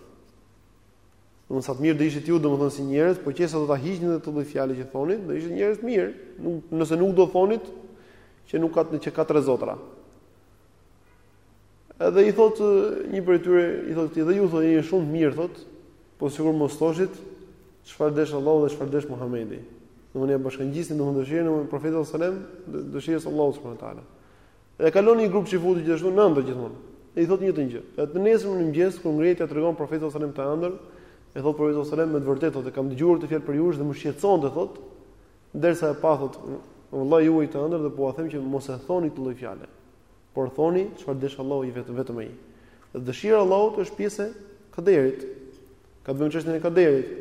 Domthonë sa të mirë do ishit ju domthonë si njerëz, por qesa do ta hiqni ato lloj fjalë që thoni, do ishit njerëz të mirë. Nuk, nëse nuk do thonit që nuk ka të që ka tre zotra. Edhe i thot një prej tyre, i thot ti dhe ju thot jeni shumë mirë thot, po sikur mos thoshit çfarë desh Allahu dhe çfarë desh Muhamedi. Domthonë ia bashkangjisni domthonë dëshirën e Profetit sallallahu alajhi wasallam, dëshirës Allahut subhanahu wa taala. Dhe kalon një grup çifutësh gjithashtu në ëndërr gjithmonë. Dhe i thotë të njëjtën gjë. Dhe të nesërmen në mëngjes kur ngrihet ia tregon profetit sallallahu alajhi wasallam këtë ëndërr, e thotë profeti sallallahu alajhi wasallam me të vërtetë thotë e kam dëgjuar këtë fjalë prej jush dhe më shqetësonte thotë, derisa e pa thotë vëllai juaj këtë ëndërr dhe po ua them që mos e thoni këtë lloj fjale. Por thoni çfarë desh Allahu i vetëm vetëm ai. Dhe dëshira e Allahut është pjesë e kaderit. Ka të bëjë me çështjen e kaderit,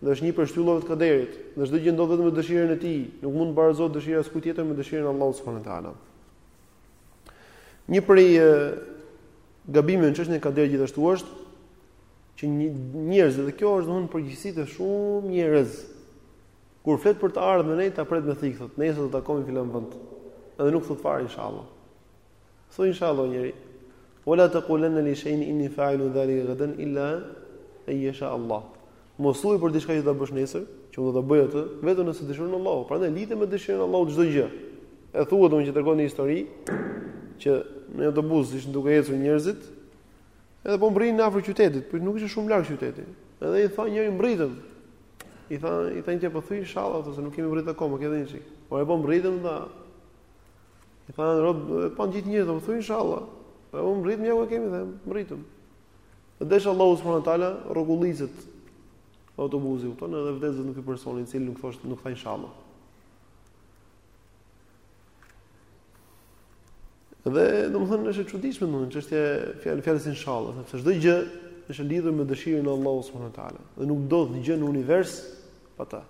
dhe është një prej shtyllave të kaderit, dhe çdo gjë ndodh vetëm me dëshirën e tij, nuk mund të barazohet dëshira e askujt tjetër me dëshirën e Allahut subhanahu wa taala. Një prej gabimeve në çështjen e kaderit gjithashtu është që njerëzit dhe kjo është domthonë në përgjithësi te shumë njerëz kur flet për të ardhmen e ta pret me thikë thotë nesër do të takohemi filan vend edhe nuk thot fare inshallah Thuj inshallah njëri. Ue la tekulenne li shej'in inni failun dhalike gaden illa en jesha Allah. Mos thuaj për diçka që do ta bësh nesër, që do ta bëj atë, vetëm nëse dëshiron Allahu. Prandaj lidhe me dëshirën e Allahut çdo gjë. E thuhet domethënë që tregon një histori që në një autobus ishin duke ecur njerëzit, edhe po mbrinin afër qytetit, por nuk ishte shumë larg qyteti. Edhe i tha njëri mbritëm. I tha i tha një po thuaj inshallah, se nuk kemi mbrit akoma, ke dhe një çik. Po e po mbritëm tha, I thanë prapë, i thanë gjithë njerëzit, po thuj, inshallah, po u mbrit, ja ku e kemi dhe mbritëm. Dhe deshi Allahu subhanahu taala, rrokulliset autobusi, u tonë, edhe vdes ky personi, i cili nuk thoshte, nuk tha inshallah. Dhe, domethënë, është e çuditshme, domethënë çështja fjalë, fjalës inshallah, sepse çdo gjë, është lidhur me dëshirën e Allahut subhanahu wa taala dhe nuk ndodh gjë në univers pa ta.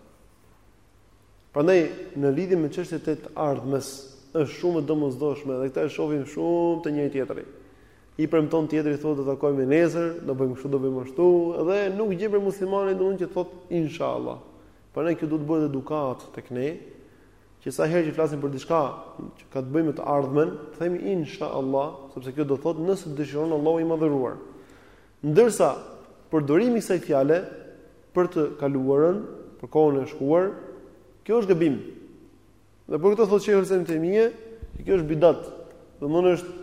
Prandaj në lidhje me çështjet e të ardhmes është shumë e domosdoshme dhe këtë e shohim shumë te njëri-tjetri. I premton tjetrit thotë do takohemi nesër, do bëjmë kështu, do bëjmë ashtu dhe nuk gjen për muslimanin domethënë që thotë inshallah. Prandaj kjo duhet të bëhet edukatë tek ne, që sa herë që flasim për diçka që ka të bëjë me të ardhmen, themi inshallah, sepse kjo do thotë nëse dëshiron Allahu i madhëruar. Ndërsa, përdorimi i kësaj fjale për të kaluarën, për kohën e shkuar, kjo është gabim. Dhe për këtë thotë Shejhul Islam Ibn Tejmije, që kjo është bidat. Domthonë është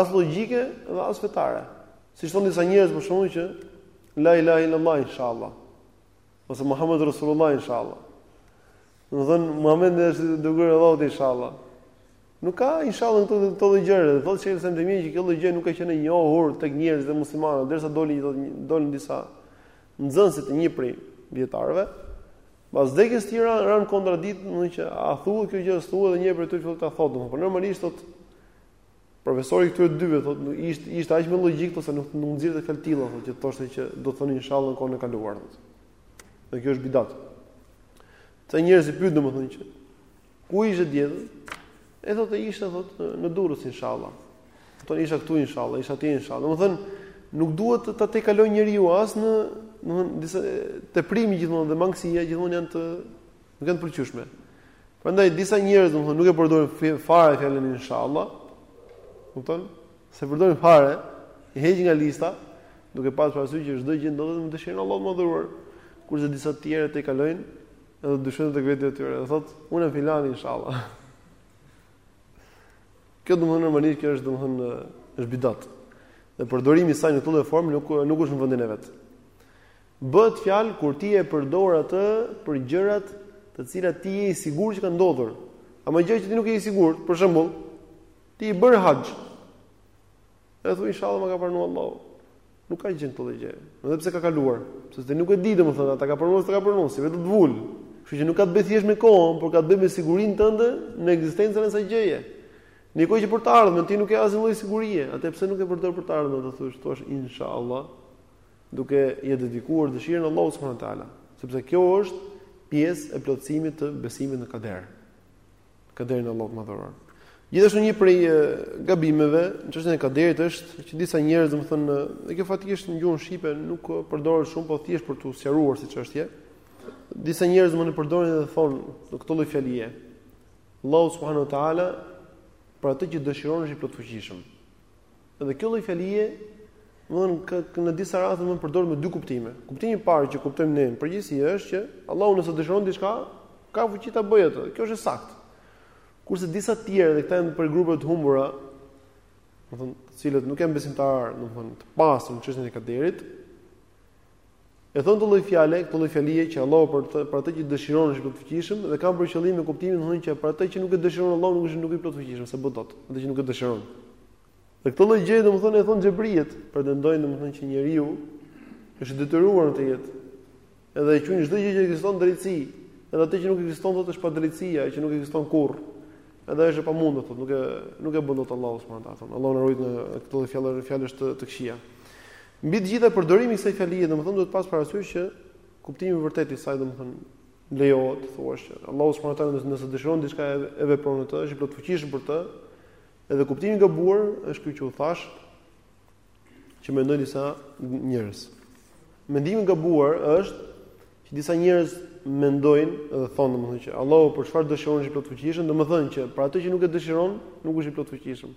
as logjike dhe as fetare. Siç thonë disa njerëz për shembull që la ilaha illallah inshallah. Ose Muhammed Rasulullah inshallah. Domthonë Muhammed është i dërguar i Allahut inshallah. Nuk ka inshallah këto këto lloj gjëra. Thotë Shejhul Islam Ibn Tejmije që kjo lloj gjë nuk ka qenë e njohur tek njerëzit e muslimanëve, derisa dolën një dolën disa nxënës të një prej dijetarëve. Pas vdekjes së tij ranë në kontradiktë, domethonë që a thuhet kjo gjë s'thuhet dhe një prej tyre thotë ta thotë, domethënë por normalisht thotë profesori i këtyre dyve thotë nuk ishte ishte aq më logjik ose nuk nuk nxirrte fjalë të tilla thotë që thoshte që domethonë inshallah në kohën e kaluar. Dhe kjo është bidat. Ti njerëzit i pyet domethënë që Ku ishe dje? E thotë isha thotë në Durrës inshallah. Thonë isha këtu inshallah, isha atje inshallah. Domethënë nuk duhet të ta tejkalojë njeriu as në, domethënë dhe teprimi gjithmonë dhe mangësia gjithmonë janë të nuk janë të pëlqyeshme. Prandaj disa njerëz domethënë nuk e përdorin fare fjalën inshallah. Kupton? S'e përdorin fare, e heqin nga lista, duke pasur parasysh që çdo gjë ndodh me dëshirën e Allahut të madhëruar. Kurse disa të tjerë tejkalojnë Edhe dyshojnë tek vetja e tyre. Dhe thotë, unë jam filani inshallah. Kjo do të thonë normalisht që është domthonë është bidat. Dhe përdorimi i saj në këtë formë nuk nuk është në vendin e vet. Bëhet fjalë kur ti e përdor atë për gjërat të cilat ti je i sigurt që kanë ndodhur. Ama gjë që ti nuk je i sigurt, për shembull, ti ke bërë haxh. Edhe thua inshallah më ka pranuar Allahu. Nuk ka gjë në këtë gjë. Edhe pse ka kaluar, sepse ti nuk e di domethënë a ta ka pranuar ose s'ta ka pranuar, s'i vë dot vulë. Kështu që nuk ka të bëjë thjesht me kohën, por ka të bëjë me sigurinë tënde në ekzistencën e asaj gjëje. Mirëpo që për të ardhmen ti nuk ke asnjë lloj sigurie, atëherë pse nuk e përdor për të ardhmen, do thosh, thua inshallah, duke i dedikuar dëshirën Allahut subhanahu wa taala, sepse kjo është pjesë e plotësimit të besimit në kader. kaderin e Allahut të madhëruar. Gjithashtu një prej gabimeve në çështjen e kaderit është që disa njerëz, domethënë, dhe kjo faktikisht në gjuhën shqipe nuk përdoret shumë, por thjesht për t'u sqaruar si çështje. Disa njerëz domethënë përdorin dhe thonë këtë lloj fjalie. Allahu subhanahu wa taala për atë që dëshiron është i plotfuqishëm. Dhe kjo lloj fjalie Domthon në disa raste domthon përdoret me dy kuptime. Kuptimi i parë që kuptojmë ne në përgjithësi është që Allahu nëse dëshiron diçka, ka fuqi ta bëjë atë. Kjo është e saktë. Kurse disa të tjerë dhe këta janë prej grupeve të humbura, domthon të cilët nuk janë besimtarë, domthon të pastër në çështjen e kaderit, E thonë këtë lloj fjale, këtë lloj fjalie që Allahu për atë, për atë që dëshiron është i plotfuqishëm dhe kanë për qëllim në kuptimin thonë që për atë që nuk e dëshiron Allahu nuk është nuk është i plotfuqishëm, s'e bën dot, atë që nuk e dëshiron. Dhe këtë lloj gjëje domethënë e thonë xhebrijet, pretendojnë domethënë që njeriu është i detyruar në këtë jetë. Edhe e quajnë çdo gjë që ekziston drejtësi, edhe atë që nuk ekziston thotë është padrejtësi, ajo që nuk ekziston kurrë. Edhe është e pamundur thotë, nuk e nuk e bën dot Allahu subhanahu wa taala. Allahu na rujt nga këto lloj fjalë, fjalësh të të këqija. Mbi të gjitha përdorimi i kësaj fjalie domethënë duhet pas parasysh që kuptimi i vërtetë i saj domethënë lejohet të thuash që Allahu subhanahu wa taala nëse dëshiron diçka e vepron atë, është i plotfuqishëm për të. Edhe kuptimi i gabuar është ky që ju thashë që mendojnë disa njerëz. Mendimi i gabuar është që disa njerëz mendojnë dhe thonë domethënë që Allahu për çfarë dëshiron është i plotfuqishëm, domethënë që për atë që nuk e dëshiron, nuk është i plotfuqishëm.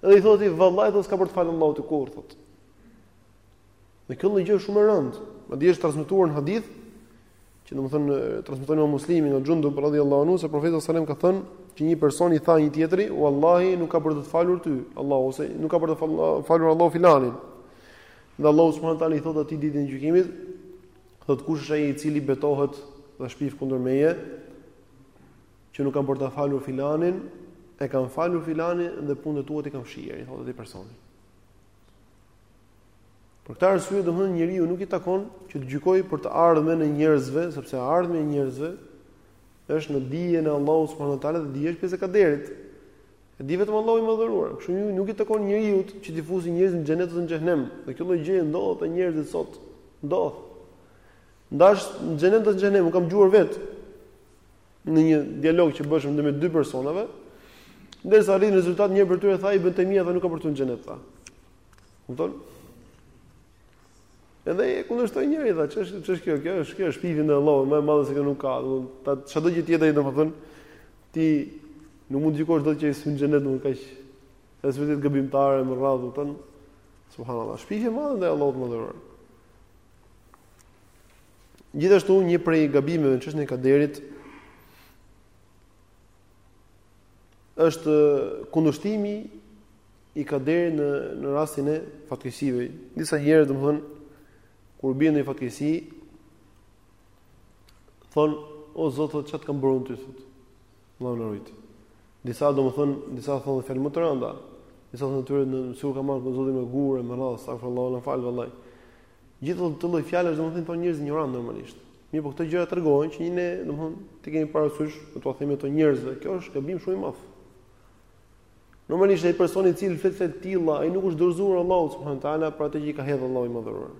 Edhe i thotë vallai thotë s'ka për të falë Allahu ty kurrë thotë. Dhe kjo lloj gjëje është shumë e rëndë. Madje është transmetuar në hadith që domethënë transmeton Imam Muslimi nga Xhundub radhiyallahu anhu se profeti sallallahu alajhi wasallam ka thënë që një person i tha një tjetri, "Wallahi nuk ka për të falur ty, Allahu ose nuk ka për të falur Allahu filanin." Dhe Allahu subhanahu wa taala i thotë atij ditën e gjykimit, thotë kush është ai i cili betohet dhe shpif kundër meje, që nuk kam për ta falur filanin, e kam falur filanin dhe punët tuat i kam fshirë, i thotë atij personi. Për këtë arsye domethënë njeriu nuk i takon që të gjykojë për të ardhmen e njerëzve, sepse ardhmja e njerëzve është në dijen e Allahut subhanuhu teala dhe dija e kaderit. E di vetëm Allahu i madhëruar. Kështu që nuk i takon njeriu që të fusi njerëz në xhenet ose në xhehenem. Dhe kjo lloj gjëje ndodh te njerëzit sot. Ndodh. Ndash në xhenet ose në xhehenem, unë kam dëgjuar vetë. në një dialog që bëhej ndërmjet dy personave, derisa arriti në rezultat një prej tyre tha i bënte mija dhe nuk ka për të hy në xhenet, tha. Kupton? Edhe e kundërshtoi njëri, tha, ç'është kjo, kjo është kjo, është shpifje ndaj Allahut, më e madhe se kjo nuk ka, dhe, ta, që do që tjetëri, domethënë, ti nuk mund të gjykosh dot që ai s'hyn në xhenet, nuk ka që, edhe vetë gabimtare, me radhë, domethënë, subhanallah, shpifje e madhe ndaj Allahut të madhëruar. Gjithashtu një prej gabimeve në çështjen e kaderit është kundërshtimi i kaderit në në rastin e fatkeqësive. Disa herë domthon kur bie në fatkeqësi thon o Zot çka të kam bërë ty thot. Allahu na rujt. Disa domthon disa thon fjalë më të rënda. Disa thon tyre në sikur ka më rënë Zoti me gurë me radhë, astaghfirullah, na fal vallahi. Gjithë këto lloj fjalësh domethënë thonë njerëz injorantë normalisht. Mirëpo këto gjëra tregojnë që ne domethënë t'i kemi parasysh, t'u themi ato njerëzve, kjo është gabim shumë i madh. Normalisht ai personi i cili flet fjalë të tilla, ai nuk është dorëzuar Allahut subhanahu teala për atë që i ka hedhur Allahu i madhëruar.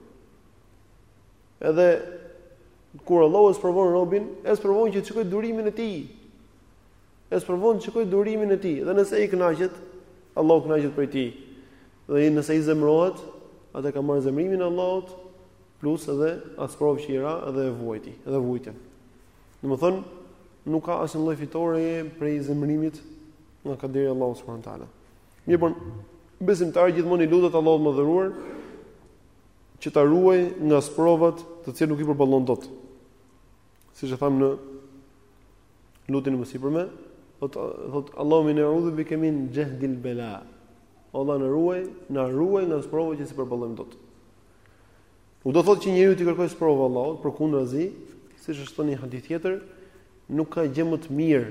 Edhe kur Allahu e sprovon robin, e sprovon që të shikojë durimin e tij. E sprovon të shikojë durimin e tij, dhe nëse ai kënaqet, Allahu kënaqet prej tij. Dhe nëse ai zemërohet, atëherë ka marrë zemërimin e Allahut, plus edhe atë sprovë që i ra dhe e vuajti, edhe vuajtjen. Domethënë, nuk ka asnjë lloj fitoreje prej zemërimit nga kaderi i Allahut subhanahu wa taala. Mirëpo besimtari gjithmonë i lutet Allahut të madhëruar që ta ruajë nga sprovat të cilat nuk i përballon dot. Siç e thamë në lutjen e mësipërme, thot thot Allahumme inni a'udhu bika min jahdil bala. O Allah na ruaj, na ruaj nga sprova që s'i përballojmë dot. Nuk do thotë që njeriu t'i kërkojë sprova Allahut, përkundrazi, siç është thënë në një hadith tjetër, nuk ka gjë më të mirë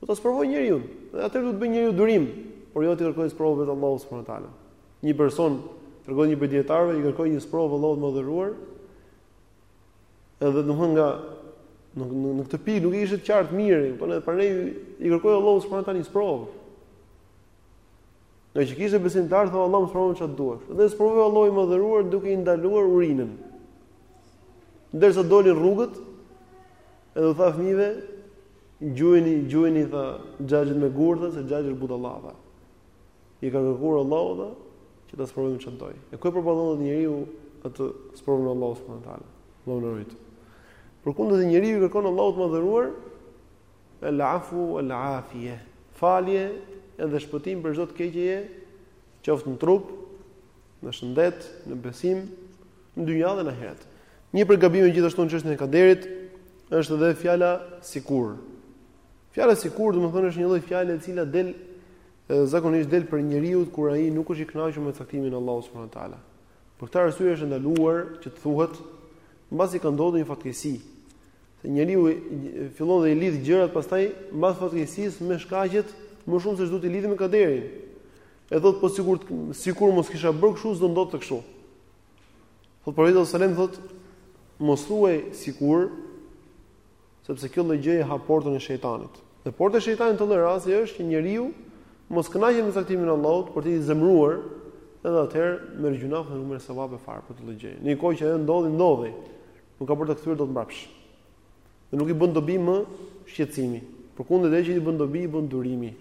Do ta sprovojë njeriu, dhe atëherë do të bëjë njeriu durim, por jo t'i kërkojë sprovë vetë Allahut subhanahu wa taala. Një person tregon një prej dijetarëve i kërkoi një sprovë Allahut të madhëruar. Edhe domthon nga në në, në këtë pikë nuk e kishte të qartë mirë, po edhe prandaj i kërkoi Allahut subhanahu wa taala një sprovë. Në që kishte besimtar thon Allahu subhanahu wa taala çfarë duash. Dhe e sprovoi Allahu i madhëruar duke i ndaluar urinën. Derisa doli në rrugët, Edhe u tha fëmijëve, gjuheni, gjuheni tha xhaxhit me gurë, se xhaxhi është budallava. I ka kërkuar Allahut tha që ta sprovojmë çfarë doj. E ku e propozon njeriu atë sprovën e Allahut subhanahu wa taala. Allahu na ruajt. Përkundër se njeriu i kërkon Allahut të mëdhëruar el afu wel afie. Falje edhe shpëtim për çdo të keqje, qoftë në trup, në shëndet, në besim, në dynja dhe në ahiret. Një prej gabimeve gjithashtu në çështjen e kaderit është edhe fjala sikur. Fjala sikur domethënë është një lloj fjale e cila del zakonisht del prej njeriut kur ai nuk është i kënaqur me caktimin e Allahut subhanahu wa taala. Për këtë arsye është ndaluar që të thuhet mbasi ka ndodhur një fatkeqësi. Se njeriu fillon dhe i lidh gjërat pastaj mbas fatkeqësisë me shkaqet më shumë se ç'duhet t'i lidhë me kaderin. E thotë po sikur sikur mos kisha bërë kështu s'do ndodhte kështu. Thot profeti sallallahu alajhi wasallam thot mos thuaj sikur sepse kjo lloj gjëje hap portën e shejtanit. Dhe porta e shejtanit në këtë lloj rasti është që njeriu mos kënaqet me caktimin e Allahut por të jetë i zemëruar, edhe atëherë merr gjynah dhe nuk merr sevape fare për këtë lloj gjëje. Në një kohë që ajo ndodhi, ndodhi. Nuk ka për të kthyer dot mbrapsht. Dhe nuk i bën dobi më shqetësimi. Përkundër ajo që i bën dobi, i bën durimi.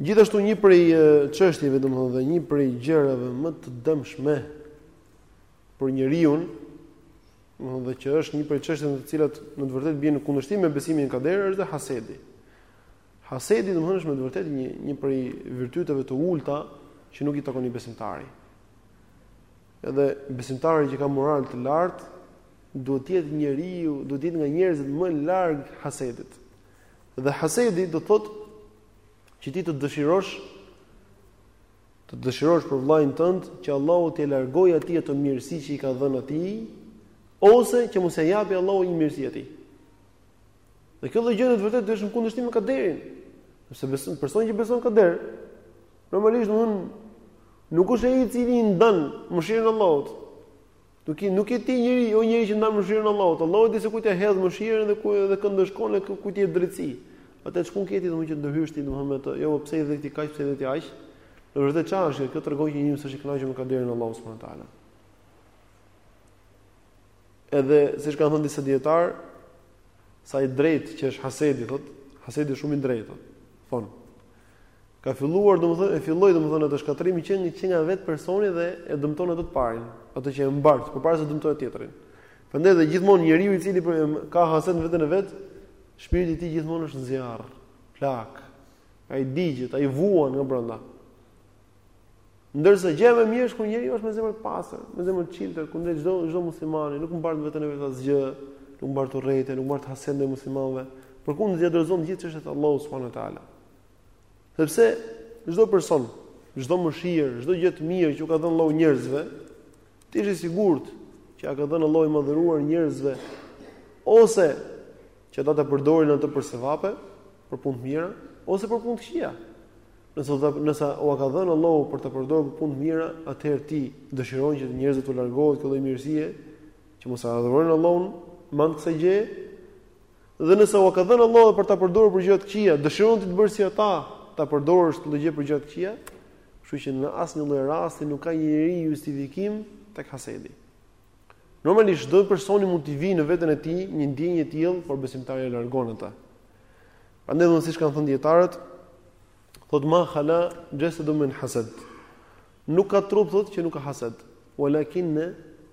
Gjithashtu një prej çështjeve domethënë dhe një prej gjërave më të dëmshme për njeriun, domethënë dhe që është një prej çështjeve të cilat në të vërtetë bien në kundërshtim me besimin e kaderit është dhe hasedi. Hasedi domethënë është me të vërtetë një një prej virtyteve të ulta që nuk i takon i besimtarit. Edhe besimtari që ka moral të lartë, duhet të jetë njeriu, duhet të jetë nga njerëzit më larg hasedit. Dhe hasedi do të thotë që ti të dëshirosh të dëshirosh për vëllain tënd që Allahu t'i largojë atij ato mirësi që i ka dhënë atij ose që mos ia japi Allahu një mirësi atij. Dhe kjo lloj gjëje në të vërtetë është në kundërshtim me kaderin. Sepse personi që beson kader, normalisht do nuk është ai i cili i ndan mëshirën e Allahut. Nuk i nuk je ti njeri, jo njeri që ndan mëshirën e Allahut. Allahu di se kujt i hedh mëshirën dhe kujt edhe kënd ndëshkon ku, kujt i jep drejtësi. Atë çka këtij domethënë që ndërhysh ti domethënë me të, jo po pse i dhe këtij kaq pse i dhe atij aq. Në vërtet çfarë është? Kjo tregon që njeriu s'është i kënaqur me kaderin e Allahut subhanahu wa taala. Edhe siç kanë thënë disa dijetarë, sa i drejtë që është Hasedi thotë, Hasedi është shumë i drejtë thotë. Thonë, Ka filluar, domethënë, e filloi domethënë atë shkatërrimin që nga vetë personi dhe e dëmton atë të parin, atë që e mbart, përpara se të dëmtojë tjetrin. Prandaj dhe gjithmonë njeriu i cili ka hased në veten e vet, shpirti i tij gjithmonë është në zjarr, flakë. Ai digjet, ai vuan nga brenda. Ndërsa gjë më mirë është kur njeriu është me zemër të pastër, me zemër të çiltër, ku ndaj çdo çdo muslimani nuk mbart në veten e vet asgjë, nuk mbart urrejtje, nuk mbart hased ndaj muslimanëve, përkundrazi ia dorëzon gjithë çështjet te Allahu subhanahu teala. Sepse çdo person, çdo mëshirë, çdo gjë të mirë që u ka dhënë Allahu njerëzve, ti je i sigurt që ia ka dhënë Allahu i madhëruar njerëzve ose që ata ta përdorin atë për sevape, për punë të mira, ose për punë të këqija. Nëse ata nëse ua ka dhënë Allahu për ta përdorur për punë të mira, atëherë ti dëshiron që njerëzit t'u largohet kjo lloj mirësie, që mos e adhurojnë Allahun me anë kësaj gjë. Dhe nëse ua ka dhënë Allahu për ta përdorur për gjëra të këqija, dëshiron ti të bësh si ata, ta përdorësh këtë gjë për gjëra të këqija. Kështu që në asnjë lloj rasti nuk ka njeriu justifikim tek hasedi. Normalisht çdo personi mund t'i vijë në veten e tij një ndjenjë e tillë, por besimtari e largon atë. Prandaj siç kanë thënë dietarët, thot ma khala jasadu min hasad. Nuk ka trup thot që nuk ka hasad. Walakin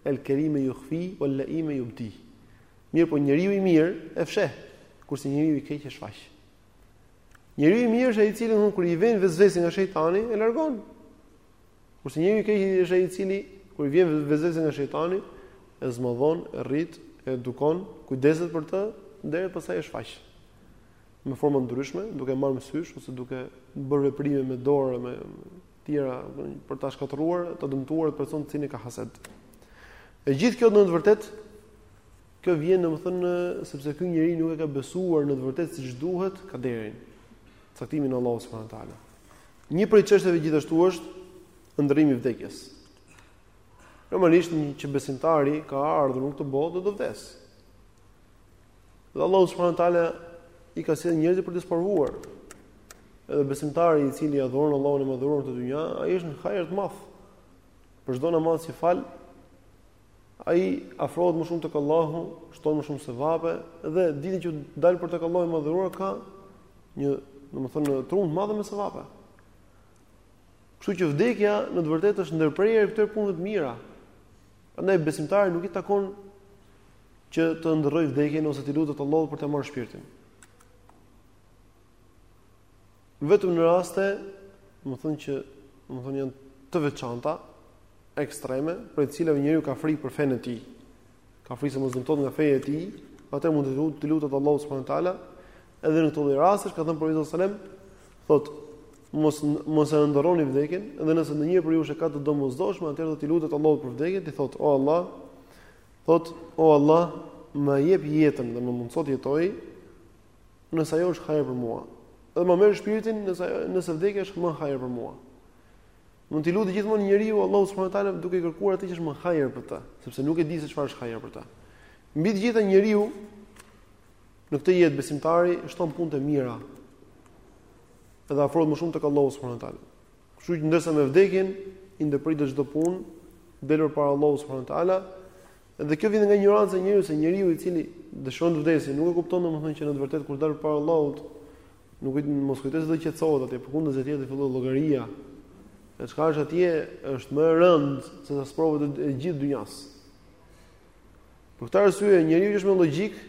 el kerim yukhfi wal laim yubdi. Mirëpo njeriu i mirë e fsheh, kurse njeriu i keq e shfaq. Njeriu i mirë është ai i cili kur i vjen vesvese nga shejtani e largon. Kurse njeriu i keq është ai i cili kur i vjen vesvese nga shejtani, e zmadhon, e rrit, e edukon, kujdeset për të, derisa pastaj e shfaq. Me forma të ndryshme, duke marrë mësysh ose duke bërë veprime me dorë e të tjera për ta shkatërruar, ta dëmtuar atë person të cilin e ka hased. E gjithë kjo në të vërtetë kjo vjen domethënë sepse ky njeri nuk e ka besuar në të vërtetë siç duhet kaderin, caktimin e Allahut subhanahu teala. Një prej çështjeve gjithashtu është ëndrrimi i vdekjes. Normalisht që besimtari ka ardhur në këtë botë dhe do të vdes. Dhe Allahu subhanahu teala i ka sjellë njerëzit për t'i sprovuar. Edhe besimtari i cili adhuron Allahun e madhëruar në këtë dynja, ai është në hajër të madh. Për çdo namaz që fal, Ai afrohet më shumë tek Allahu, shton më shumë sevape dhe ditën që del përpara Allahut të madhëruar ka një, domethënë, një trumb të madh me sevape. Kështu që vdekja në të vërtetë është ndërprerje e këtyre punëve të mira. Prandaj besimtarit nuk i takon që të ëndërrojë vdekjen ose t'i lutet Allahut për t'ia marrë shpirtin. Vetëm në raste, domethënë që, domethënë janë të veçanta, ekstreme, prej të cilave njeriu ka frikë për fenë e tij, ka frikë se mos dëmtohet nga feja e tij, atëherë mund t'i lutet Allahut s.w. Edhe në këto lloj rastesh, ka thënë profeti alejhi selam, thot, mos, mos e ëndërroni vdekjen, edhe nëse ndonjë prej jush e ka të domosdoshme, atëherë le t'i lutet Allahut për vdekjen, t'i thotë, o Allah, thot, o Allah, më jep jetën dhe më mundëso të jetoj, nëse ajo është hajër për mua. Dhe më merr shpirtin nëse nëse vdekja është më hajër për mua. Mund t'i lutë gjithmonë njeriu Allahu subhanahu wa taala duke kërkuar atë që është më hajër për të, sepse nuk e di se çfarë është hajër për të. Mbi të gjitha njeriu në këtë jetë besimtari shton punë të mira. Edhe afrohet më shumë tek Allahu subhanahu wa taala. Kështu që ndërsa me vdekjen i ndërpritet çdo punë del para Allahu subhanahu wa taala, Dhe kjo vjen nga injoranca e njeriu se njeriu i cili dëshon të vdesë, nuk e kupton domethënë që në të vërtetë kur dal para Allahut, nuk i mos kujtojë se do të qetësohet atje, përkundër atje do të fillojë llogaria. E çka është atje është më e rëndë se sa sprova e gjithë dynjas. Për këtë arsye njeriu që është me logjikë,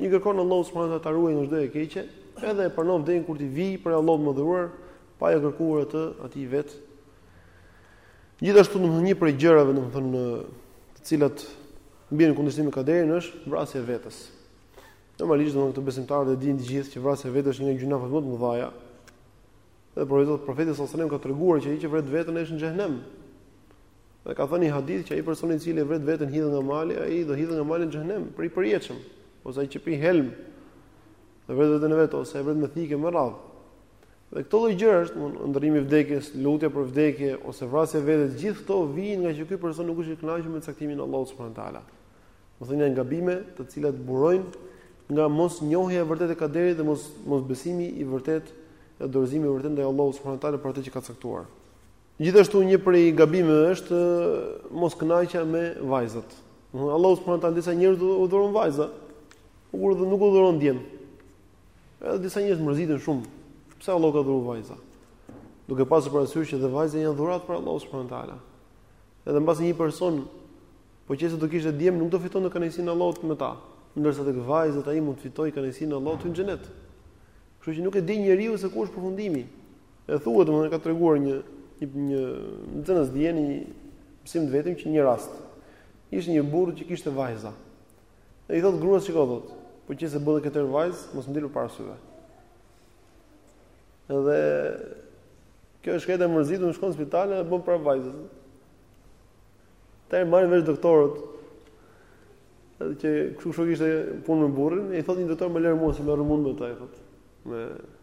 i kërkon Allahu subhanahu wa taala ta ruajë nga çdo e keqe, edhe e pranon vdekjen kur t'i vijë prej Allahut me duruar, pa e kërkuar atë atij vetë Gjithashtu domethënë një prej gjërave domethënë të cilat bien në kundërshtim me kaderin është vrasja e vetes. Normalisht domethënë këto besimtarët e dinë të gjithë që vrasja e vetes është nga gjynahet më të mëdha. Dhe por vetë profeti sallallahu alajhi wasallam ka treguar që ai që vret veten është në xhehenem. Dhe ka thënë një hadith që ai personi i cili vret veten hidhet nga mali, ai do hidhet nga mali në xhehenem për i përjetshëm, ose ai që pi helm. Dhe vret veten vetë ose e vret me thikë me radhë. Dhe këto lloj gjërash, domthonë ëndërrimi i vdekjes, lutja për vdekje ose vrasja e vetes, gjithë këto vijnë ngaqë ky person nuk është i kënaqur me caktimin e Allahut subhanahu wa taala. Domthonë janë gabime të cilat burojnë nga mosnjohja e vërtetë e kaderit dhe mos mosbesimi i vërtetë e dorëzimi i vërtetë ndaj Allahut subhanahu wa taala për atë që ka caktuar. Gjithashtu një prej gabimeve është moskënaqja me vajzat. Allahu subhanahu wa taala disa njerëzve u dhuron vajza, por nuk u dhuron djem. Edhe disa njerëz mërziten shumë. Pse Allah ka dhuruar vajza? Duke pasur parasysh që dhe vajzat janë dhuratë prej Allahu subhanahu wa taala. Edhe mbase një person po qe se do kishte djem nuk do fitonte kënaqësinë e Allahut me ta, ndërsa tek vajzat ai mund të fitojë kënaqësinë e Allahut e xhenetin. Kështu që nuk e di njeriu se ku është përfundimi. E thuhet domethënë ka treguar një një një nxënës dijeje një mësim të vetin që një rast. Ishte një burrë që kishte vajza. Dhe i thotë gruas shiko thotë, po qe se bën këtë herë vajzë, mos më dil para syve. Dhe kjo është këtë e mërzitur shkon në spital dhe bën prapë vajzë. Ta e marrin vesh doktorët, edhe që kështu shok ishte puna me burrin, i thotë një doktor ma lër mua se merrem unë me të, i thotë, me,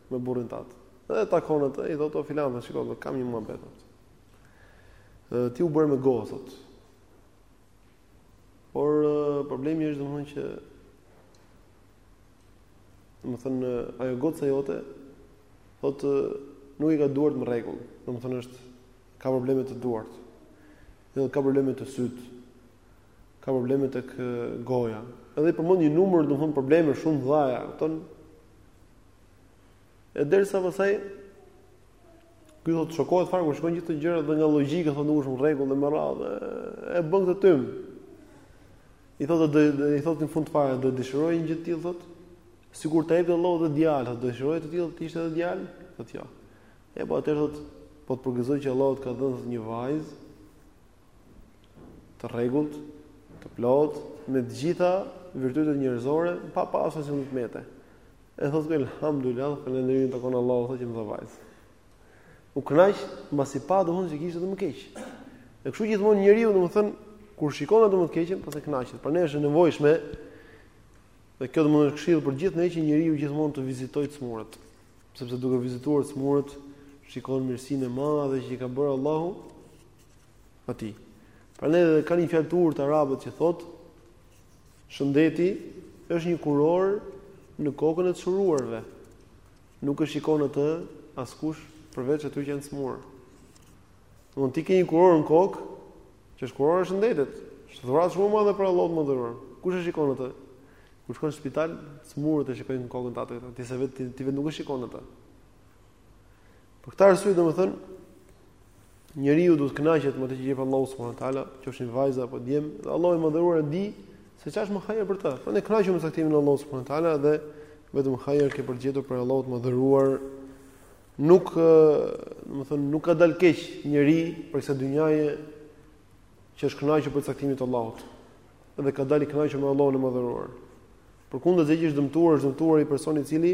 me burrin tënd. Dhe e takon atë, i thotë, o filan, dhe shiko, kam një mua betë. Ti u bëre me gocë, thotë. Por problemi është domthonjë që domthonjë ajo goca jote thotë nuk i ka duart në rregull, domthonjë është ka probleme te duart. Edhe ka probleme te sytë. Ka probleme tek goja. Edhe i përmend një numër domthonjë probleme shumë të mdhaja, kupton? E derisa pastaj Ky thotë shokohet fare kur shikon gjithë këto gjërat dhe nga logjika thotë nuk është në rregull dhe me radhë e bën këtë pyetje. I thotë do i thotë në fund fare do dëshiroje një gjë të tillë thotë sikur të jepte Allahu dhe djalë do dëshiroje të tillë të ishte edhe djalë thotë jo. E po atëherë thotë po të përgëzoj që Allahu të ka dhënë një vajzë të rregullt, të plot, me të gjitha virtytet njerëzore, pa pasur asnjë të metë. E thotë elhamdulillah, falënderimi i takon Allahut, thotë që më dha vajzë. U kënaq mbasi pa domethënë se kishte më keq. E kështu gjithmonë njeriu, domethënë, kur shikon atë më të keqën, pastaj kënaqet. Pra ne është e nevojshme dhe kjo domethënë këshillë për gjithë ne që njeriu gjithmonë të vizitojë smurët, sepse duke vizituar smurët shikon mirësinë e madhe që i ka bërë Allahu atij. Prandaj edhe kanë një fjalë të urtë arabët që thotë Shëndeti është një kurorë në kokën e të shëruarve. Nuk e shikon atë askush përveç atyre që janë sëmurë. Domethënë ti ke një kurorë në kokë, që është kurorë e shëndetit. Është dhuratë shumë e madhe prej Allahut madhëruar. Kush e shikon atë? Kur shkon në spital, sëmurët e shikojnë kokën tate. Ti se vetë ti vetë nuk e shikon atë. Për këtë arsye domethënë njeriu duhet të kënaqet me atë që jep Allahu subhanahu wa taala, qofshin vajza apo djem, dhe Allahu i madhëruar e di se çfarë është më hajër për të. Prandaj kënaqu me caktimin e Allahut subhanahu wa taala dhe vetëm hajër ke për të gjetur prej Allahut të madhëruar. Nuk, domethënë nuk ka dal keq njeri prej kësaj dynjaje që është kënaqur prej caktimit të Allahut dhe ka dalë i kënaqur me Allahun e madhëruar. Përkundrazi që është dëmtuar, është dëmtuar ai personi i cili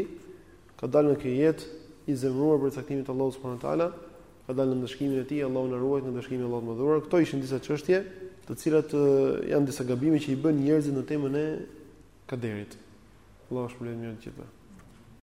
ka dalë nga kjo jetë i zemëruar prej caktimit të Allahut subhanahu wa taala, ka dalë në ndëshkimin e tij, Allahu na ruajt nga ndëshkimi i Allahut të madhëruar. Këto ishin disa çështje, të cilat janë disa gabime që i bëjnë njerëzit në temën e kaderit. Allahu ju shpërbleftë mirë të gjithëve.